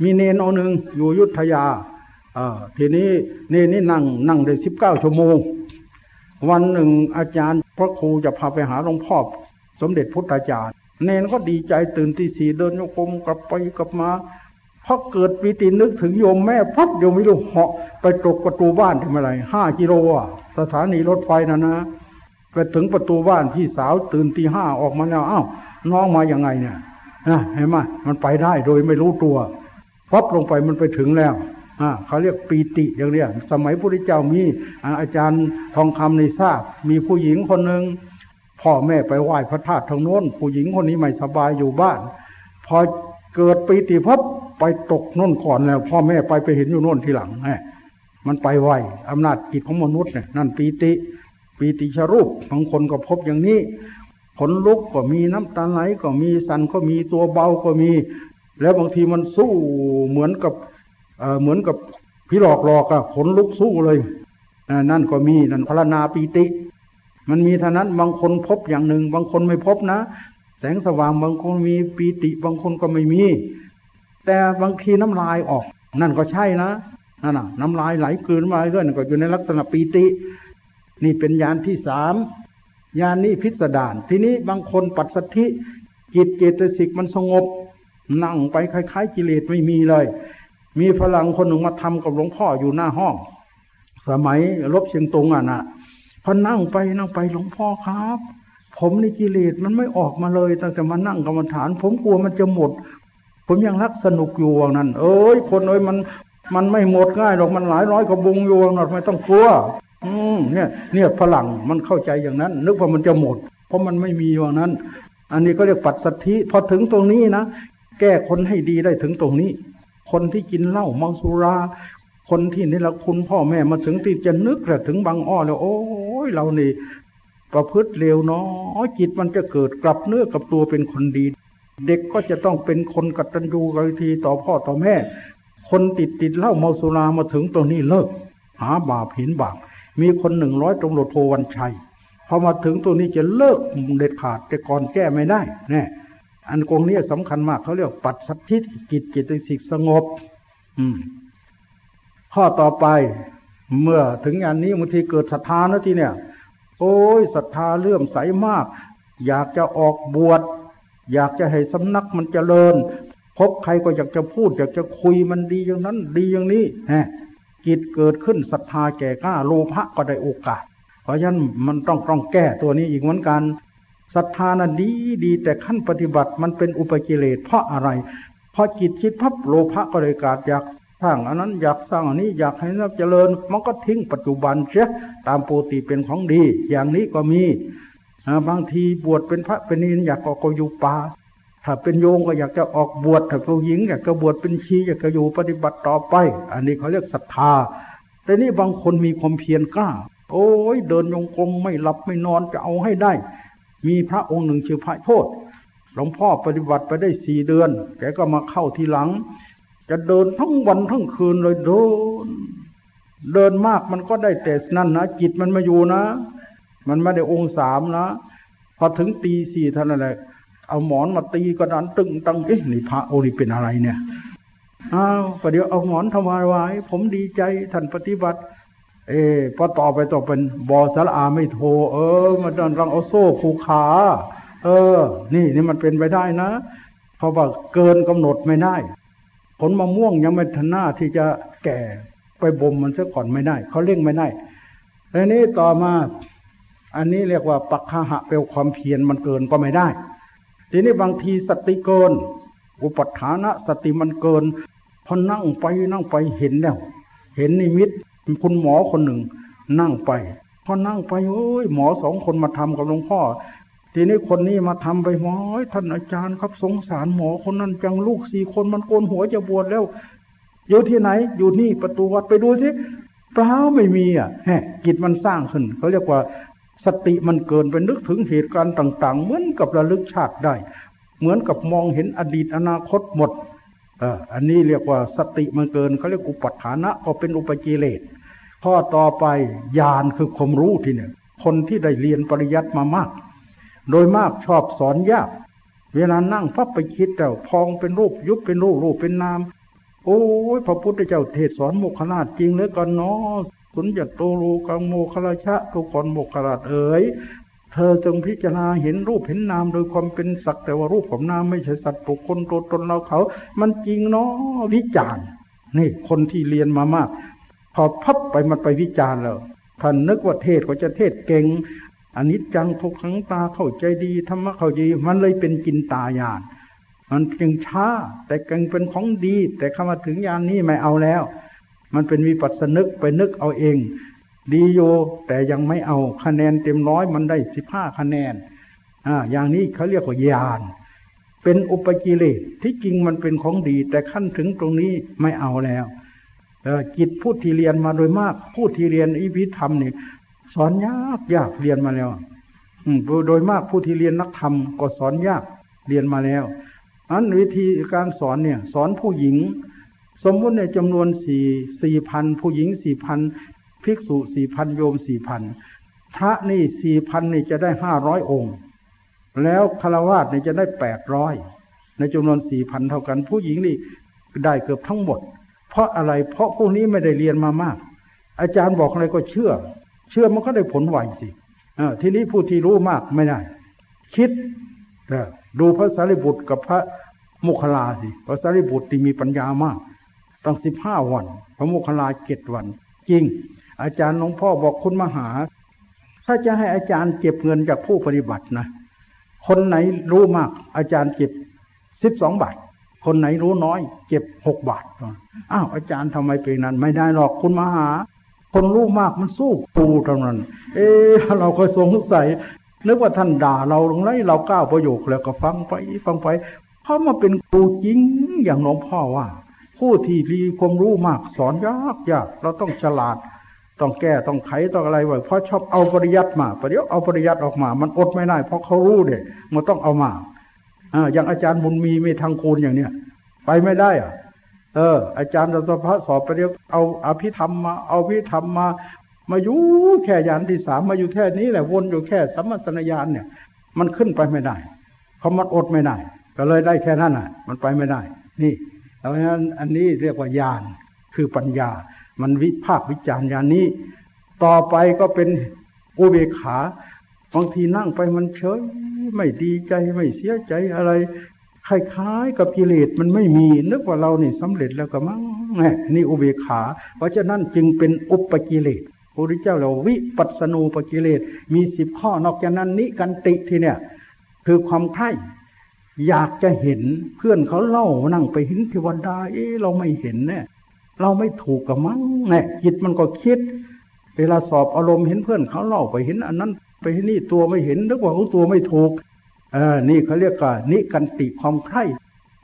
มีเนนเอาหนึ่งอยู่ยุทธยาทีนี้เนนนี่นั่งนั่งได้สิบเก้าชั่วโมง วันหนึ่งอาจารย์พระครูจะพาไปหาหลวงพ่อสมเด็จพุทธาจารย์ เนนก็ดีใจตื่นที่สี่เดินโยกมกลับไปกลับมาพอเกิดปีตินึกถึงโยมแม่พับโยมไม่รู้เหาะไปตกประตูบ้านทำอะไรห้ากิโลอะสถานีรถไฟนะนะไปถึงประตูบ้านพี่สาวตื่นตีห้าออกมาแล้วอ้าวน้องมาอย่างไงเนี่ย นะเห็นไหมมันไปได้โดยไม่รู้ตัวพับลงไปมันไปถึงแล้วอ่าเขาเรียกปีติอย่างเนี้ยสมัยพระพุทธเจ้ามีอาจารย์ทองคำในทราบ มีผู้หญิงคนหนึ่งพ่อแม่ไปไหว้พระธาตุทางโน้น ผู้หญิงคนนี้ไม่สบายอยู่บ้าน พอเกิดปีติพับไปตกน่นก่อนแล้ว พ่อแม่ไปไปเห็นอยู่โน่นทีหลังไงมันไปไวอำนาจจิตของมนุษย์เนี่ยนั่นปีติ ปีติชรูปบางคนก็พบอย่างนี้ ขนลุกก็มีน้ำตาไหลก็มีสันก็มีตัวเบาก็มี แล้วบางทีมันสู้เหมือนกับเเหมือนกับพี่หลอกหลอกอะขนลุกสู้เลยนั่นก็มีนั่นพรณนาปีติ มันมีเท่านั้นบางคนพบอย่างหนึ่ง บางคนไม่พบนะ แสงสว่างบางคนมีปีติ บางคนก็ไม่มี แต่บางทีน้ำลายออก นั่นก็ใช่นะนั่นน่ะน้ำลายไหลคืนมาเรื่อยก็อยู่ในลักษณะปีติ นี่เป็นยานที่สาม ยานนี้พิสดารทีนี้บางคนปัสสธิจิตเจตสิกมันสงบ นั่งไปคล้ายๆ กิเลสไม่มีเลย มีฝรั่งคนหนึ่งมาทำกับหลวงพ่ออยู่หน้าห้อง สมัยลบเชียงตงอะนะพอนั่งไปนั่งไปหลวงพ่อครับ ผมในกิเลสมันไม่ออกมาเลยตั้งแต่มานั่งกรรมฐาน ผมกลัวมันจะหมด ผมยังรักสนุกอยู่ว่างนั้น เอ้ยคนเอ้ยมันมันไม่หมดง่ายหรอกมันหลายร้อยกระบุงอยู่ว่างนั้นไม่ต้องกลัว อืมเนี่ย เนี่ยฝรั่งมันเข้าใจอย่างนั้น นึกว่ามันจะหมด เพราะมันไม่มีว่างนั้น อันนี้ก็เรียกปัจสัทธิพอถึงตรงนี้นะแก้คนให้ดีได้ถึงตรงนี้ คนที่กินเหล้าเมาสุรา คนที่นี่ละคุณพ่อแม่มาถึงที่จะนึกแหละถึงบางอ้อแล้ว โอ้ยเรานี่ประพฤติเลวเนาะจิตมันจะเกิดกลับเนื้อกับตัวเป็นคนดี เด็กก็จะต้องเป็นคนกตัญญูกรทีต่อพ่อต่อแม่ คนติดติดเหล้าเมาสุรามาถึงตรงนี้เลิก หาบาปหินบาป มีคนหนึ่งร้อยตำรวจโทวันชัยพอมาถึงตัวนี้จะเลิกเด็ดขาดแต่ก่อนแก้ไม่ได้แน่อันกงนี้สำคัญมากเขาเรียกปัดสัตทิศกิจจิตสิกสงบ อืม ข้อต่อไป เมื่อถึงงานนี้บางทีเกิดศรัทธานะทีเนี่ย โอ้ยศรัทธาเลื่อมใสมาก อยากจะออกบวชอยากจะให้สำนักมันเจริญพบใครก็อยากจะพูด อยากจะคุยมันดีอย่างนั้น ดีอย่างนี้ฮะ กิจเกิดขึ้นศรัทธาแก่กล้าโลภะก็ได้โอกาส เพราะฉะนั้นมันต้องต้องแก้ตัวนี้อีกเหมือนกันศรัทธานั้นดีดีแต่ขั้นปฏิบัติมันเป็นอุปกิเลสเพราะอะไร เพราะจิตคิดพับโลภะก็เลยกาดอยากสร้างอันนั้นอยากสร้างอันนี้อยากให้นับเจริญ มันก็ทิ้งปัจจุบันเสียตามปกติเป็นของดี อย่างนี้ก็มีบางทีบวชเป็นพระเป็นนินอยากออกอยู่ป่า ถ้าเป็นโยงก็อยากจะออกบวชถ้าเป็นหญิงอยากจะบวชเป็นชีอยากจะอยู่ปฏิบัติต่อไป อันนี้เขาเรียกศรัทธา แต่นี่บางคนมีความเพียรกล้า โอ้ยเดินยงกรมไม่หลับไม่นอนจะเอาให้ได้ มีพระองค์หนึ่งชื่อพระโทษหลวงพ่อปฏิบัติไปได้สี่เดือน แกก็มาเข้าทีหลัง จะเดินทั้งวันทั้งคืนเลยเดิน เดินมากมันก็ได้แต่นั่นนะจิตมันมาอยู่นะ มันไม่ได้องค์สามนะ พอถึงตีสี่เท่านอะไร เอาหมอนมาตีกระดานตึงตังเอ๊ะนี่พระโอนี่เป็นอะไรเนี่ยอ้าวประเดี๋ยวเอาหมอนทำวายไว้ ผมดีใจท่านปฏิบัติ เออพอต่อไปต่อเป็นบอสารอาไม่โท เออ มันดันรังเอาโซ่ผูกขา เออ นี่นี่มันเป็นไปได้นะเพราะว่าเกินกำหนดไม่ได้ ผลมะม่วงยังไม่ทันหน้าที่จะแก่ไปบ่มมันซะก่อนไม่ได้เขาเร่งไม่ได้แล้วนี้ต่อมา อันนี้เรียกว่าปักขะเปลความเพียรมันเกินก็ไม่ได้ ทีนี้บางทีสติเกิน อุปทานะสติมันเกินพอนั่งไปนั่งไปเห็นแล้ว เห็นนิมิตคุณหมอคนหนึ่ง นั่งไปพอนั่งไปโอ้ยหมอสองคนมาทำกับหลวงพ่อ ทีนี้คนนี้มาทำไปหมอท่านอาจารย์ครับสงสารหมอคนนั้นจังลูกสี่คนมันโกนหัวจะบวชแล้ว อยู่ที่ไหน อยู่นี่ประตูวัดไปดูสิเปล่าไม่มีอะแฮกิจมันสร้างขึ้นเขาเรียกว่า สติมันเกินไปนึกถึงเหตุการณ์ต่าง ๆ เหมือนกับระลึกชาติได้ เหมือนกับมองเห็นอดีตอนาคตหมดออันนี้เรียกว่าสติมันเกินเขาเรียกอุปัฏฐานะก็เป็นอุปกิเลสข้อต่อไปญาณคือความรู้ที่เนี่ยคนที่ได้เรียนปริยัติมามาก โดยมากชอบสอนยาก เวลานั่งพับไปคิดแต่พองเป็นรูปยุบเป็นรูปรูปเป็นนาม โอ้ยพระพุทธเจ้าเทศสอนโมคขลาชจริงเหลือกันเนาะ สุญญโตรูกังโมคลาชะทุกคนโมคขลาชเอ๋ยเธอจงพิจารณาเห็นรูปเห็นนามโดยความเป็นสักแต่ว่ารูปของนามไม่ใช่สัตว์ปุคคลตัวตนเราเขา มันจริงเนาะวิจารณ์นี่คนที่เรียนมามาก พอพับไปมันไปวิจารณ์แล้วท่านนึกว่าเทศก็จะเทศเก่งอันนี้จังทุกขังตาเข้าใจดีธรรมะเข้าใจมันเลยเป็นกินตายานมันจึงช้าแต่กังเป็นของดี แต่คำว่าถึงยานนี้ไม่เอาแล้ว มันเป็นวิปัสสนึกไปนึกเอาเอง ดีโยแต่ยังไม่เอาคะแนนเต็มร้อยมันได้สิบห้าคะแนนอ่าอย่างนี้เขาเรียกว่าญาณเป็นอุปกิเลสที่จริงมันเป็นของดี แต่ขั้นถึงตรงนี้ไม่เอาแล้วจิตผู้ที่เรียนมาโดยมาก ผู้ที่เรียนอิพิธรรมนี่สอนยากยากเรียนมาแล้วโดยมากผู้ที่เรียนนักธรรมก็สอนยากเรียนมาแล้วอันวิธีการสอนเนี่ย สอนผู้หญิง สมมุติในจำนวนสี่สี่พันผู้หญิงสี่พันภิกษุสี่พันโยมสี่พันพระนี่สี่พันนี่จะได้ห้าร้อยองค์ แล้วคาวาสนี่จะได้แปดร้อยในจำนวนสี่พันเท่ากัน ผู้หญิงนี่ได้เกือบทั้งหมด เพราะอะไรเพราะพวกนี้ไม่ได้เรียนมามาก อาจารย์บอกอะไรก็เชื่อ เชื่อมันก็ได้ผลไวสิทีนี้ผู้ที่รู้มากไม่ได้ คิดดูพระสารีบุตรกับพระโมคคลาสิพระสารีบุตรที่มีปัญญามาก ตั้งสิบห้าวัน พระโมคคัลลาเจ็ดวัน จริง อาจารย์หลวงพ่อบอกคุณมหา ถ้าจะให้อาจารย์เก็บเงินจากผู้ปฏิบัตินะ คนไหนรู้มาก อาจารย์เก็บสิบสองบาท คนไหนรู้น้อย เก็บหกบาทอ้าวอาจารย์ทำไมเป็นนั้น ไม่ได้หรอกคุณมหา คนรู้มากมันสู้ครูเท่านั้น เออเราก็สงสัยนึกว่าท่านด่าเราตรงไหนเราก้าวประโยคแล้วก็ฟังไปฟังไปเพราะมาเป็นครูจริงอย่างหลวงพ่อว่า ผู้ที่มีความรู้มากสอนยากยากเราต้องฉลาด ต้องแก้ต้องไขต้องอะไรไว้เพราะชอบเอาปริยัติมาประเดี๋ยวเอาปริยัติออกมา มันอดไม่ได้ เพราะเขารู้เนี่ยมันต้องเอามาอ่าอย่างอาจารย์บุญมีไม่ทางคูณอย่างเนี้ยไปไม่ได้อะ เออ อาจารย์รัตพระสอบประเดี๋ยวเอาอภิธรรมมาเอาพิธรรมมา มาอยู่แค่ยานที่สามมาอยู่แค่นี้แหละวนอยู่แค่สัมมาสนญาณเนี่ย มันขึ้นไปไม่ได้เพราะมันอดไม่ได้ ก็เลยได้แค่นั้นอะ มันไปไม่ได้ นี่ เพราะฉะนั้นอันนี้เรียกว่าญาณคือปัญญา มันวิภาควิจารณ์อย่างนี้ ต่อไปก็เป็นอุเบกขาบางทีนั่งไปมันเฉยไม่ดีใจไม่เสียใจอะไรคล้ายๆกับกิเลสมันไม่มีนึกว่าเราเนี่สำเร็จแล้วก็มั้งนี่อุเบกขา เพราะฉะนั้นจึงเป็นอุปกิเลสพระพุทธเจ้าเราวิปัสนูปกิเลสมีสิบข้อนอกจากนั้นนิกันติที่เนี่ย คือความใคร่ อยากจะเห็นเพื่อนเขาเล่านั่งไปเห็นเทวดา เอ๊เราไม่เห็นเนี่ย เราไม่ถูกกับมั้งเนี่ยจิตมันก็คิด เวลาสอบอารมณ์เห็นเพื่อนเขาเล่าไปเห็น อันนั้น ไปเห็นนี่ตัวไม่เห็นนึกว่าของตัวไม่ถูกเออนี่เขาเรียกว่านิกันติความใคร่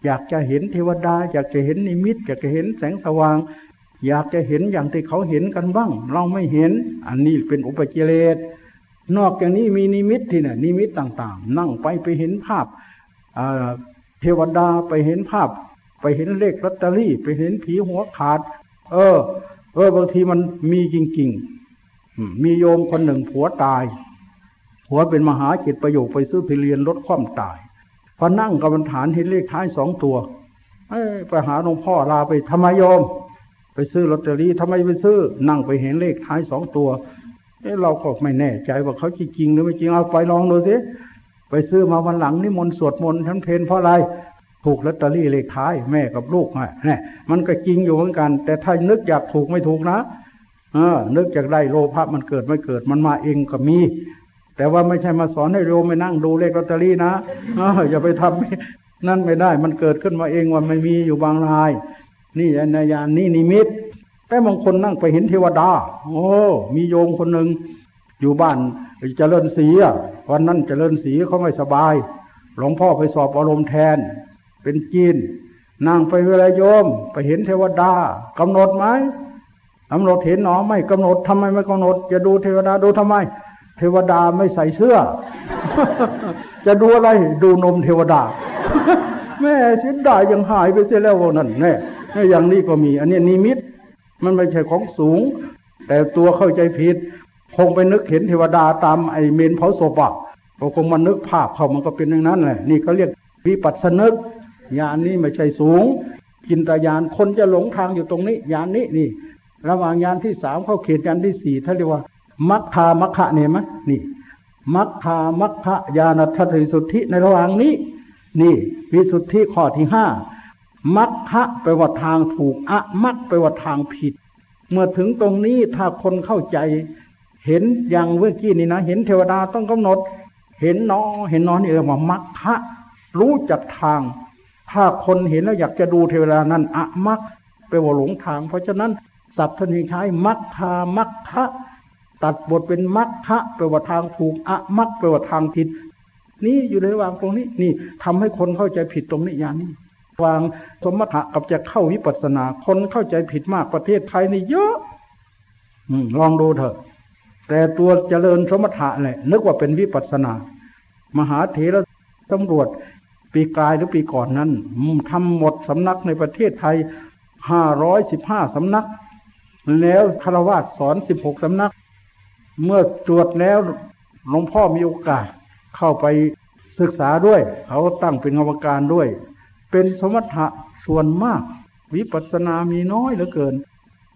อยากจะเห็นเทวดา อยากจะเห็นนิมิต อยากจะเห็นแสงสว่าง อยากจะเห็นอย่างที่เขาเห็นกันบ้าง เราไม่เห็น อันนี้เป็นอุปกิเลสนอกจากนี้มีนิมิตที่เนี่ยนิมิตต่างๆ นั่งไปไปเห็นภาพ เทวดาไปเห็นภาพ ไปเห็นเลขลอตเตอรี่ ไปเห็นผีหัวขาด เออ เออบางทีมันมีจริงๆมีโยมคนหนึ่งผัวตายผัวเป็นมหาจิตประโยคไปซื้อพิเรียนลดความตายพอนั่งกับบรรฐานเห็นเลขท้ายสองตัวไปหาหลวงพ่อลาไปทำไมโยม ไปซื้อลอตเตอรี่ทำไมไปซื้อ นั่งไปเห็นเลขท้ายสองตัวเอ้เราก็ไม่แน่ใจว่าเขาจริงหรือไม่จริงเอาไปลองดูสิ ไปซื้อมาวันหลังนี่มนสวดมนต์ชั้นเพนเพราะอะไรถูกลอตเตอรี่เลขท้ายแม่กับลูกเนี่ยมันก็จริงอยู่เหมือนกัน แต่ถ้านึกอยากถูกไม่ถูกนะเออ นึกจากได้โลภะมันเกิดไม่เกิดมันมาเองก็มี แต่ว่าไม่ใช่มาสอนให้โยมไปนั่งดูเลขลอตเตอรี่นะเอออย่าไปทำนั่นไม่ได้ มันเกิดขึ้นมาเองว่าไม่มีอยู่บางราย นี่นยานนี่นิมิตแต่บางคนนั่งไปเห็นเทวดา โอ้ มีโยมคนหนึ่งอยู่บ้านเจริญศรีอะ วันนั้นเจริญศรีเขาไม่สบาย หลวงพ่อไปสอบอารมณ์แทน เป็นจีนนั่งไปเวลาโยม ไปเห็นเทวดากำหนดไหมกำหนดเห็นหนอไม่กำหนดทำไมไม่กำหนด จะดูเทวดาดูทำไม เทวดาไม่ใส่เสื้อ จะดูอะไรดูนมเทวดา แม่เสียดายยังหายไปเสียแล้วนั่นแน่อย่างนี้ก็มี อันนี้นิมิต มันไม่ใช่ของสูง แต่ตัวเข้าใจผิด คงไปนึกเห็นเทวดาตามไอเมนเผาศพอะก็คงมานึกภาพเขามันก็เป็นอย่างนั้นแหละนี่เขาเรียกวิปัสสนึกยานนี้ไม่ใช่สูงจินตยานคนจะหลงทางอยู่ตรงนี้ยานนี้นี่ ระหว่างยานที่สามเข้าเขตยานที่สี่ท่านเรียกว่ามัคคามัคคะเนี่ยมั้ยนี่มัคคามัคคะญาณทัศนสุทธิในระหว่างนี้ นี่วิสุทธิข้อที่ห้ามัคคะไปว่าทางถูกอะมัคไปว่าทางผิด เมื่อถึงตรงนี้ถ้าคนเข้าใจ เห็นอย่างเมื่อกี้นี่นะ เห็นเทวดาต้องกำหนด เห็นนอเห็นนอนี่เออว่ามัคคะรู้จักทาง ถ้าคนเห็นแล้วอยากจะดูเทวดานั้นอะมัคไปว่าหลงทาง เพราะฉะนั้นศัพท์ท่านใช้มัคคามัคคะตัดบทเป็นมัคคะแปว่าทางถูกอะมัคแปว่าทางผิดนี่อยู่ในระหว่างตรงนี้นี่ทำให้คนเข้าใจผิดตรงนี้อย่างนี้วางสมถะกับจะเข้าวิปัสสนาคนเข้าใจผิดมากประเทศไทยนี่เยอะอลองดูเถอะ แต่ตัวเจริญสมถะแหละนึกว่าเป็นวิปัสสนา มหาเถรตำรวจปีกลายหรือปีก่อนนั้นทำหมดสำนักในประเทศไทยห้าร้อยสิบห้าสำนัก แล้วคารวาสสอนสิบหกสำนัก เมื่อตรวจแล้วหลวงพ่อมีโอกาสเข้าไปศึกษาด้วย เขาตั้งเป็นกรรมการด้วย เป็นสมถะส่วนมาก วิปัสสนามีน้อยเหลือเกิน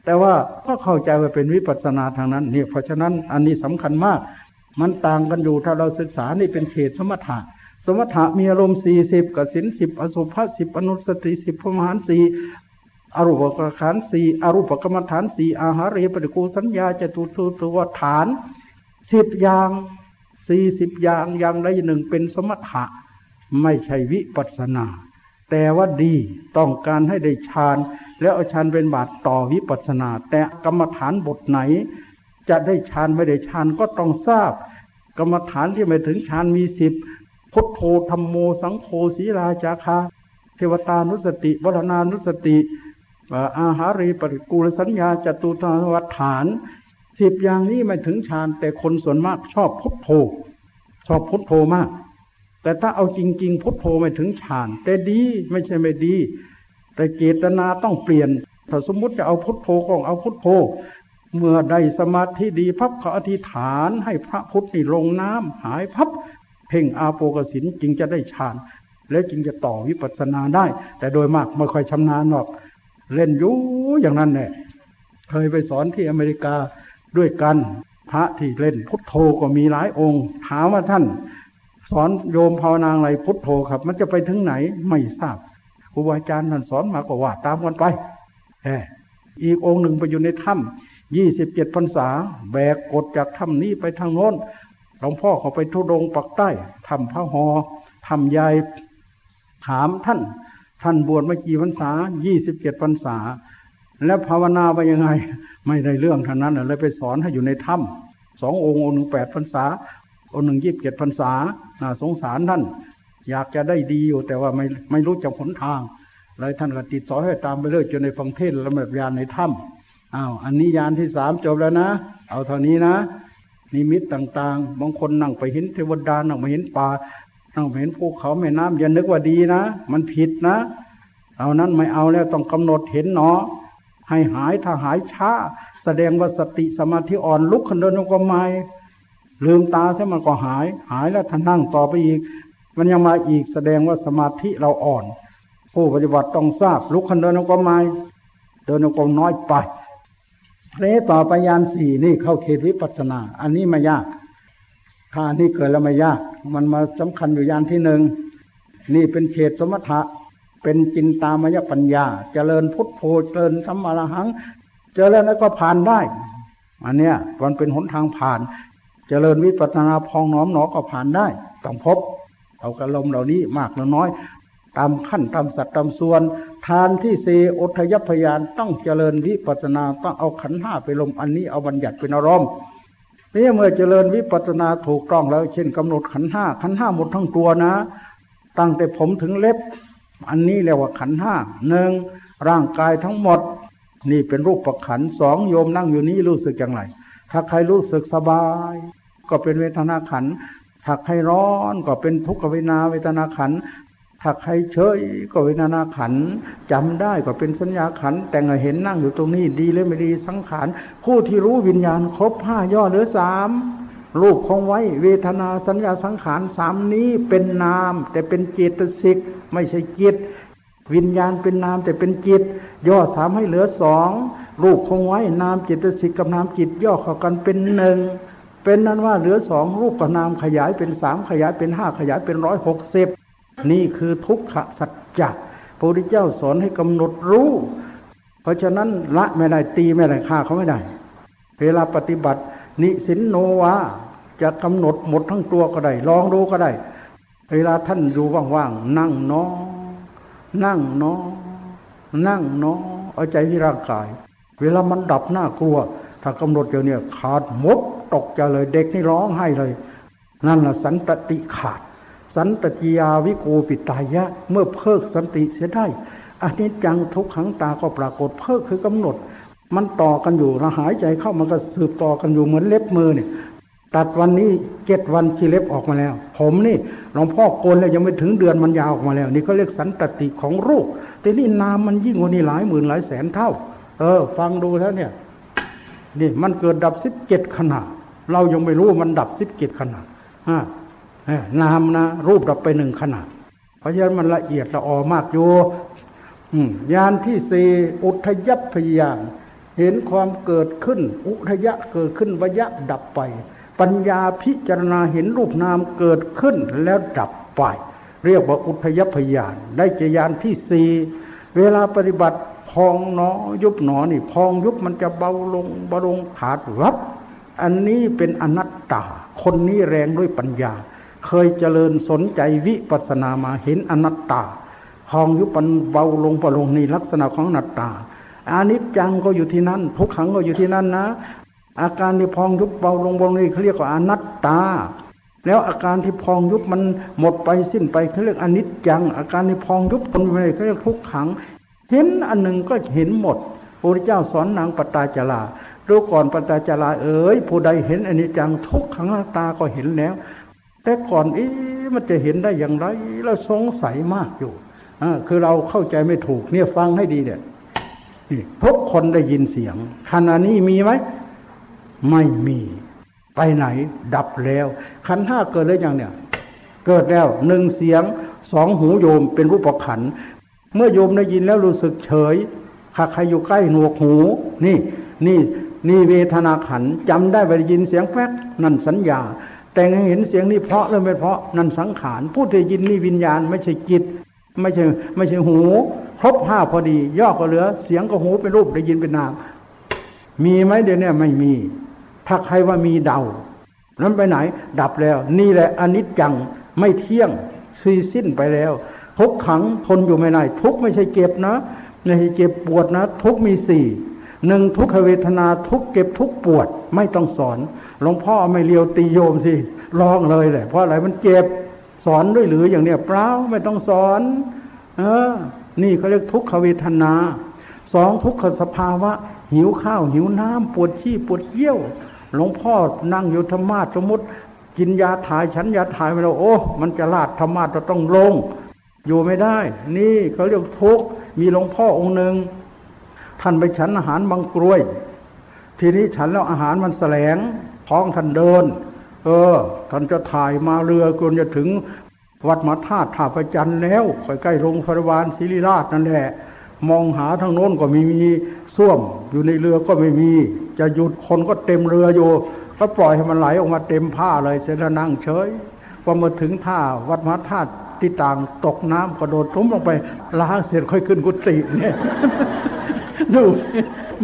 แต่ว่าก็เข้าใจว่าเป็นวิปัสสนาทางนั้นเนี่ยเพราะฉะนั้นอันนี้สำคัญมาก มันต่างกันอยู่ถ้าเราศึกษานี่เป็นเขตสมถะ สมถะมีอารมณ์สี่สิบกสินสิบอสุภะสิบอนุสติสิบพมหานสี่อรูปกรรมฐานสี่อรูปกรรมฐานสี่อาหารเรปฏิกูสัญญาจะตุตุตัวฐานสิบอย่างสี่สิบอย่างอย่างใดหนึ่งเป็นสมถะ ไม่ใช่วิปัสนา แต่ว่าดีต้องการให้ได้ฌาน แล้วเอาฌานเป็นบาตรต่อวิปัสนา แต่กรรมฐานบทไหน จะได้ฌานไม่ได้ฌานก็ต้องทราบ กรรมฐานที่ไม่ถึงฌานมีสิบพุทโธธรรมโมสังโฆศีลาจาคา เทวตานุสติวัฒนานุสติ อาหารีปริกูลสัญญาจตุตวัฏฐานสิบอย่างนี้ไม่ถึงฌานแต่คนส่วนมากชอบพุทโธ ชอบพุทโธมาก แต่ถ้าเอาจริง ๆ พุทโธไม่ถึงฌาน แต่ดีไม่ใช่ไม่ดี แต่เจตนาต้องเปลี่ยน ถ้าสมมุติจะเอาพุทโธก็เอาพุทโธ เมื่อได้สมาธิดีพับเขาอธิษฐานให้พระพุทธนี่ลงน้ำหายพับ เพ่งอาโปกสินจึงจะได้ฌาน และจึงจะต่อวิปัสสนาได้ แต่โดยมากไม่ค่อยชำนาญหรอก เล่นอยู่อย่างนั้นเนี่ยเคยไปสอนที่อเมริกาด้วยกันพระที่เล่นพุทโธก็มีหลายองค์ถามว่าท่าน สอนโยมภาวนาอะไรพุทโธครับ มันจะไปถึงไหนไม่ทราบ ครูบาอาจารย์ท่านสอนมาก็ว่า ตามกันไปแหมอีกองค์หนึ่งไปอยู่ในถ้ำยี่สิบเจ็ดพรรษา แบกกดจากถ้ำนี้ไปทางโน้นหลวงพ่อเขาไปทุดงปักใต้ทำพระหอทำยายถามท่าน ท่านบวชมากี่พรรษายี่สิบเจ็ดพรรษา แล้วภาวนาไปยังไง ไม่ได้เรื่องท่านั้นเลยไปสอนให้อยู่ในถ้ำสององค์องค์หนึ่งแปดพรรษา องค์หนึ่งยี่สิบเจ็ดพรรษาน่าสงสารท่าน อยากจะได้ดีอยู่แต่ว่าไม่ไม่รู้จักหนทางเลยท่านก็ติดสอยให้ตามไปเรื่อยจนในฟังเทศแล้วแบบยานในถ้ำอ้าวอันนี้ยานที่สามจบแล้วนะ เอาเท่านี้นะ นิมิตต่างๆ บางคนนั่งไปเห็นเทวดานั่งไปเห็นป่าต้องเห็นภูเขาแม่น้ำอย่านึกว่าดีนะ มันผิดนะเอานั้นไม่เอาแล้วต้องกำหนดเห็นเนาะให้หายถ้าหายช้า แสดงว่าสติสมาธิอ่อนลุกขึ้นเดินก็ไม่ลืมตาใช่มันก็หาย หายแล้วท่านนั่งต่อไปอีก มันยังมาอีกแสดงว่าสมาธิเราอ่อน ผู้ปฏิบัติต้องทราบลุกขึ้นเดินก็ไม่เดินก็น้อยไปเรต่อไปยานสี่นี่เข้าเขตวิปัสนา อันนี้ไม่ยากถ้านี่เกิดแล้วไม่ยาก มันมาสำคัญอยู่ยานที่หนึ่งนี่เป็นเขตสมถะ เป็นจินตามยปัญญา เจริญพุทโธเจริญธรรมะระหัง เจริญแล้วก็ผ่านได้ อันเนี้ยมันเป็นหนทางผ่าน เจริญวิปัสนาพองน้อมหนอก็ผ่านได้ต้องพบ เอากระลมเหล่านี้มากหรือน้อย ตามขั้นตามสัตว์ตามส่วน ทานที่เสอุทยพยานต้องเจริญวิปัสนาต้องเอาขันห้าไปลมอันนี้เอาบัญญัติเป็นอารมณ์นี่เมื่อเจริญวิปัสนาถูกต้องแล้วเช่นกำหนดขันห้าขันห้าหมดทั้งตัวนะ ตั้งแต่ผมถึงเล็บ อันนี้เรียกว่าขันห้าหนึ่งร่างกายทั้งหมด นี่เป็นรูปประขันสองโยมนั่งอยู่นี้รู้สึกอย่างไร ถ้าใครรู้สึกสบาย ก็เป็นเวทนาขัน ถ้าใครร้อนก็เป็นทุกขเวนาเวทนาขันถ้าใครเฉยก็เวทนาขันจำได้ก็เป็นสัญญาขันแต่งเห็นนั่งอยู่ตรงนี้ดีหรือไม่ดีสังขารผู้ที่รู้วิญญาณครบห้าย่อหรือสามรูปคงไว้เวทนาสัญญาสังขารสามนี้เป็นนาม แต่เป็นเจตสิกไม่ใช่จิต วิญญาณเป็นนามแต่เป็นจิต ย่อสามให้เหลือสองรูปคงไว้นามจิตสิกกับนามจิตย่อเข้ากันเป็นหนึ่ง เป็นนั้นว่าเหลือสองรูปกับนามขยายเป็นสามขยายเป็นห้าขยายเป็นร้อยหกสิบนี่คือทุกขสัจจะพระพุทธเจ้าสอนให้กำหนดรู้ เพราะฉะนั้นละไม่ได้ตีไม่ได้ฆ่าเขาไม่ได้ เวลาปฏิบัติ นิสินโนวาจะกำหนดหมดทั้งตัวก็ได้ลองดูก็ได้ เวลาท่านอยู่ว่างๆนั่งนอนั่งนอนั่งนอเอาใจที่ร่างกาย เวลามันดับหน้ากลัว ถ้ากำหนดเดี๋ยวนี้ขาดมด ตกใจเลย เด็กนี่ร้องไห้เลย นั่นแหละสันตติขาด สันตจิยาวิโกปิตายะ เมื่อเพิกสันติเสียได้อันนี้จังทุกขังตาก็ปรากฏเพิกคือกำหนด มันต่อกันอยู่ราหายใจเข้ามันก็สืบต่อกันอยู่เหมือนเล็บมือเนี่ยตัดวันนี้เจ็ดวันชีเล็บออกมาแล้ว ผมนี่หลวงพ่อโกนแล้วยังไม่ถึงเดือนมันยาวออกมาแล้ว นี่เขาเรียกสันตติของรูปแต่นี่นามมันยิ่งกว่านี้หลายหมื่นหลายแสนเท่า เออ ฟังดูแล้วเนี่ย นี่มันเกิดดับสิบเจ็ดขนาด เรายังไม่รู้มันดับสิบเจ็ดขนาดนามนะ รูปดับไปหนึ่งขนาด เพราะฉะนั้นมันละเอียดละออมากอยู่ยานที่สี่อุทยัพยานเห็นความเกิดขึ้น อุทยะเกิดขึ้นวยะดับไป ปัญญาพิจารณาเห็นรูปนามเกิดขึ้นแล้วดับไป เรียกว่าอุทยพยานได้จยานที่สี่เวลาปฏิบัติพองหนอยุบหนอนี่ พองยุบมันจะเบาลงเบาลงขาดวับ อันนี้เป็นอนัตตา คนนี้แรงด้วยปัญญา เคยเจริญสนใจวิปัสนามาเห็นอนัตตาทองยุบปันเบาลงเบาลงนี่ลักษณะของอนัตตาอานิจจังก็อยู่ที่นั่นทุกขังก็อยู่ที่นั่นนะ อาการที่พองยุบเบาลงบาลงนี่เขาเรียกว่าอนัตตา แล้วอาการที่พองยุบมันหมดไปสิ้นไปเขาเรียกอนิจจัง อาการที่พองยุบคนไปเขาเรียกทุกขัง เห็นอันหนึ่งก็เห็นหมดพระเจ้าสอนนางปตาจลา ดูก่อนปตาจลาเอ๋ยผู้ใดเห็นอนิจจังทุกขังตาก็เห็นแล้ว แต่ก่อนเอ๊ะมันจะเห็นได้อย่างไรเราสงสัยมากอยู่อ่าคือเราเข้าใจไม่ถูกเนี่ยฟังให้ดีเนี่ยทุกคนได้ยินเสียงขณะนี้มีไหมไม่มี ไปไหน ดับแล้วขันห้าเกิดแล้วยังเนี่ย เกิดแล้วหนึ่งเสียงสองหูโยมเป็นรูปขันเมื่อโยมได้ยินแล้วรู้สึกเฉยขากใครอยู่ใกล้หนวกหู นี่ นี่ นี่เวทนาขันจำได้ไปยินเสียงแป๊กนั่นสัญญา แต่เห็นเสียงนี้เพราะหรือไม่เพราะนั่นสังขารผู้ที่ยินนี่วิญญาณไม่ใช่จิต ไม่ใช่ไม่ใช่หู ครบห้าพอดี ย่อก็เหลือ เสียงก็หูเป็นรูปได้ยินเป็นนาม มีไหมเดี๋ยวนี้ไม่มี ถ้าใครว่ามีเดานั้นไปไหน ดับแล้ว นี่แหละอนิจจังไม่เที่ยงซีสิ้นไปแล้ว ทุกขังทนอยู่ไม่ได้ทุกไม่ใช่เก็บนะไม่ใช่เจ็บปวดนะ ทุกมีสี่ หนึ่งทุกขเวทนาทุกเก็บทุกปวดไม่ต้องสอนหลวงพ่อไม่เลียวตีโยมสิร้องเลยแหละ เพราะอะไรมันเจ็บสอนด้วยหรืออย่างเนี้ยเปล่าไม่ต้องสอน เออ นี่เขาเรียกทุกขเวทนาสองทุกขสภาวะ หิวข้าว หิวน้ำปวดขี้ปวดเยี่ยว หลวงพ่อนั่งอยู่ธรรมาสมมติ กินยาถ่ายฉันยาถ่ายไปแล้วโอ้ มันจะลาดธรรมาจะต้องลง อยู่ไม่ได้ นี่เขาเรียกทุกมีหลวงพ่อองค์หนึ่ง ท่านไปฉันอาหารบางกรวย ทีนี้ฉันแล้วอาหารมันแสลง ท้องท่านเดิน เออ ท่านจะถ่ายมาเรือจนจะถึงวัดมาธาตุท่าประจันแล้วใกล้ๆโรงพยาบาลศิริราชนั่นแหละ มองหาทางโน้นก็ไม่มีส้วม อยู่ในเรือก็ไม่มี จะหยุดคนก็เต็มเรืออยู่ ก็ปล่อยให้มันไหลออกมาเต็มผ้าเลยเสร็จแล้วนั่งเฉยพอมาถึงท่าวัดมาธาตุที่ต่างตกน้ำกระโดดทุ่มลงไปล้างเสร็จค่อยขึ้นกุฏิเนี่ย ดู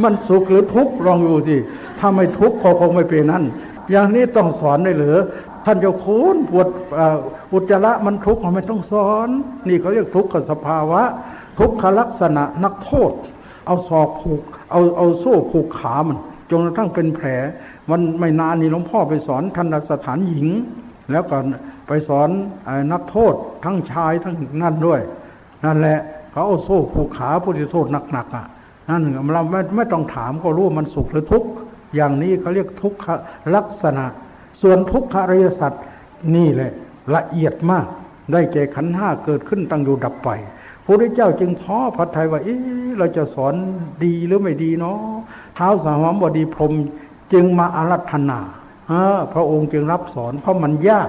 มันสุขหรือทุกข์ลองดูสิถ้าไม่ทุกข์คงไม่เป็นนั่น อย่างนี้ต้องสอนได้หรือ ท่านเจ้าคุณปวดอุจจาระมันทุกข์ไม่ต้องสอน นี่เขาเรียกทุกขสภาวะ ทุกขลักษณะนักโทษ เอาศอกผูก เอาเอาโซ่ผูกขามันจนกระทั่งเป็นแผล มันไม่นานนี่หลวงพ่อไปสอนทันสถานหญิง แล้วก็ไปสอนนักโทษทั้งชายทั้งนั่นด้วย นั่นแหละเขาเอาโซ่ผูกขาผู้ที่โทษหนักๆอะ นั่นเราไม่ไม่ต้องถามก็รู้มันสุขหรือทุกข์อย่างนี้เขาเรียกทุกขลักษณะ ส่วนทุกขอริยสัจนี่แหละละเอียดมาก ได้แก่ขันห้าเกิดขึ้นตั้งอยู่ดับไปพระพุทธเจ้าจึงท้อพระทัยว่าเอ๊เราจะสอนดีหรือไม่ดีเนาะเท้าสามบดีพรมจึงมาอารัธนาพระองค์จึงรับสอน เพราะมันยาก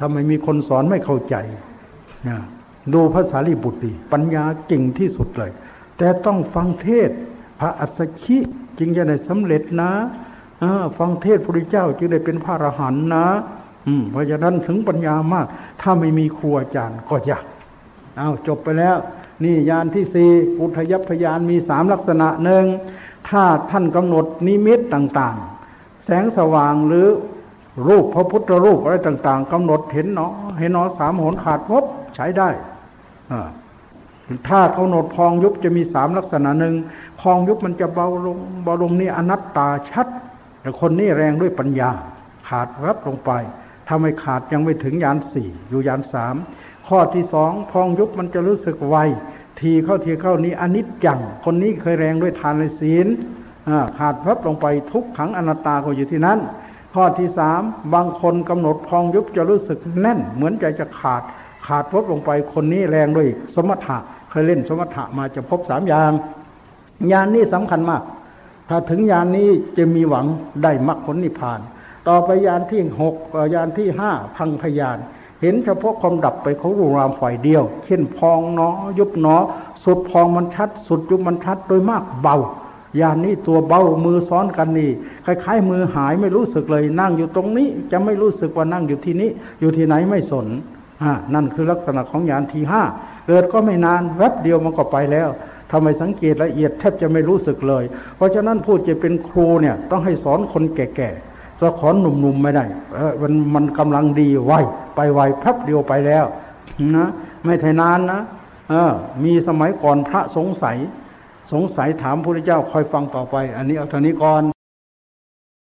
ทำไมมีคนสอนไม่เข้าใจ ดูภาษาลิบุตรีปัญญาเก่งที่สุดเลย แต่ต้องฟังเทศ พระอัสสชิจึงจะได้สำเร็จนะฟังเทศพระเจ้าจึงได้เป็นพระอรหันต์นะเพราะฉะนั้นถึงปัญญามาก ถ้าไม่มีครูอาจารย์ก็ยากเอาจบไปแล้ว นี่ยานที่สี่อุทยพยานมีสามลักษณะหนึ่งถ้าท่านกำหนดนิมิตต่าง ๆ แสงสว่างหรือรูปพระพุทธรูปอะไรต่าง ๆกำหนดเห็นเนาะเห็นเนาะสามหนขาดพบใช้ได้ถ้า กำหนดพองยุบจะมีสามลักษณะหนึ่งพองยุบมันจะเบาลงเบาลงนี่อนัตตาชัด แต่คนนี้แรงด้วยปัญญา ขาดรับลงไปถ้าไม่ขาดยังไม่ถึงยานสี่อยู่ยานสามข้อที่สองพองยุบมันจะรู้สึกไวทีเข้าทีเข้านี้อนิจจัง คนนี้เคยแรงด้วยทานในศีลขาดพับลงไปทุกขังอนัตตาก็อยู่ที่นั้น ข้อที่สามบางคนกำหนดพองยุบจะรู้สึกแน่น เหมือนใจจะขาดขาดพบลงไปคนนี้แรงด้วยสมถะ เคยเล่นสมถะมาจะพบสามอย่างยานนี้สำคัญมาก ถ้าถึงยานนี้จะมีหวังได้มรรคผลนิพพาน ต่อไปยานที่หกยานที่ห้าพังพยาน เห็นเฉพาะความดับไปเขารูรามฝ่ายเดียว เช่นพองเนาะยุบเนาะสุดพองมันชัด สุดยุบมันชัดโดยมากเบายานนี้ตัวเบามือซ้อนกันนี่คล้ายๆ มือหายไม่รู้สึกเลย นั่งอยู่ตรงนี้ จะไม่รู้สึกว่านั่งอยู่ที่นี้ อยู่ที่ไหนไม่สนนั่นคือลักษณะของยานที่ห้า เกิดก็ไม่นานแวบเดียวมันก็ไปแล้วทำไมสังเกตละเอียดแทบจะไม่รู้สึกเลย เพราะฉะนั้นผู้จะเป็นครูเนี่ยต้องให้สอนคนแก่ๆจะขอนหนุ่มๆไม่ได้เออมันมันกำลังดีไวไปไวแป๊บเดียวไปแล้วนะไม่ไทนานนะเออมีสมัยก่อนพระสงสัย สงสัยถามพระพุทธเจ้าคอยฟังต่อไป อันนี้เอาเท่านี้ก่อน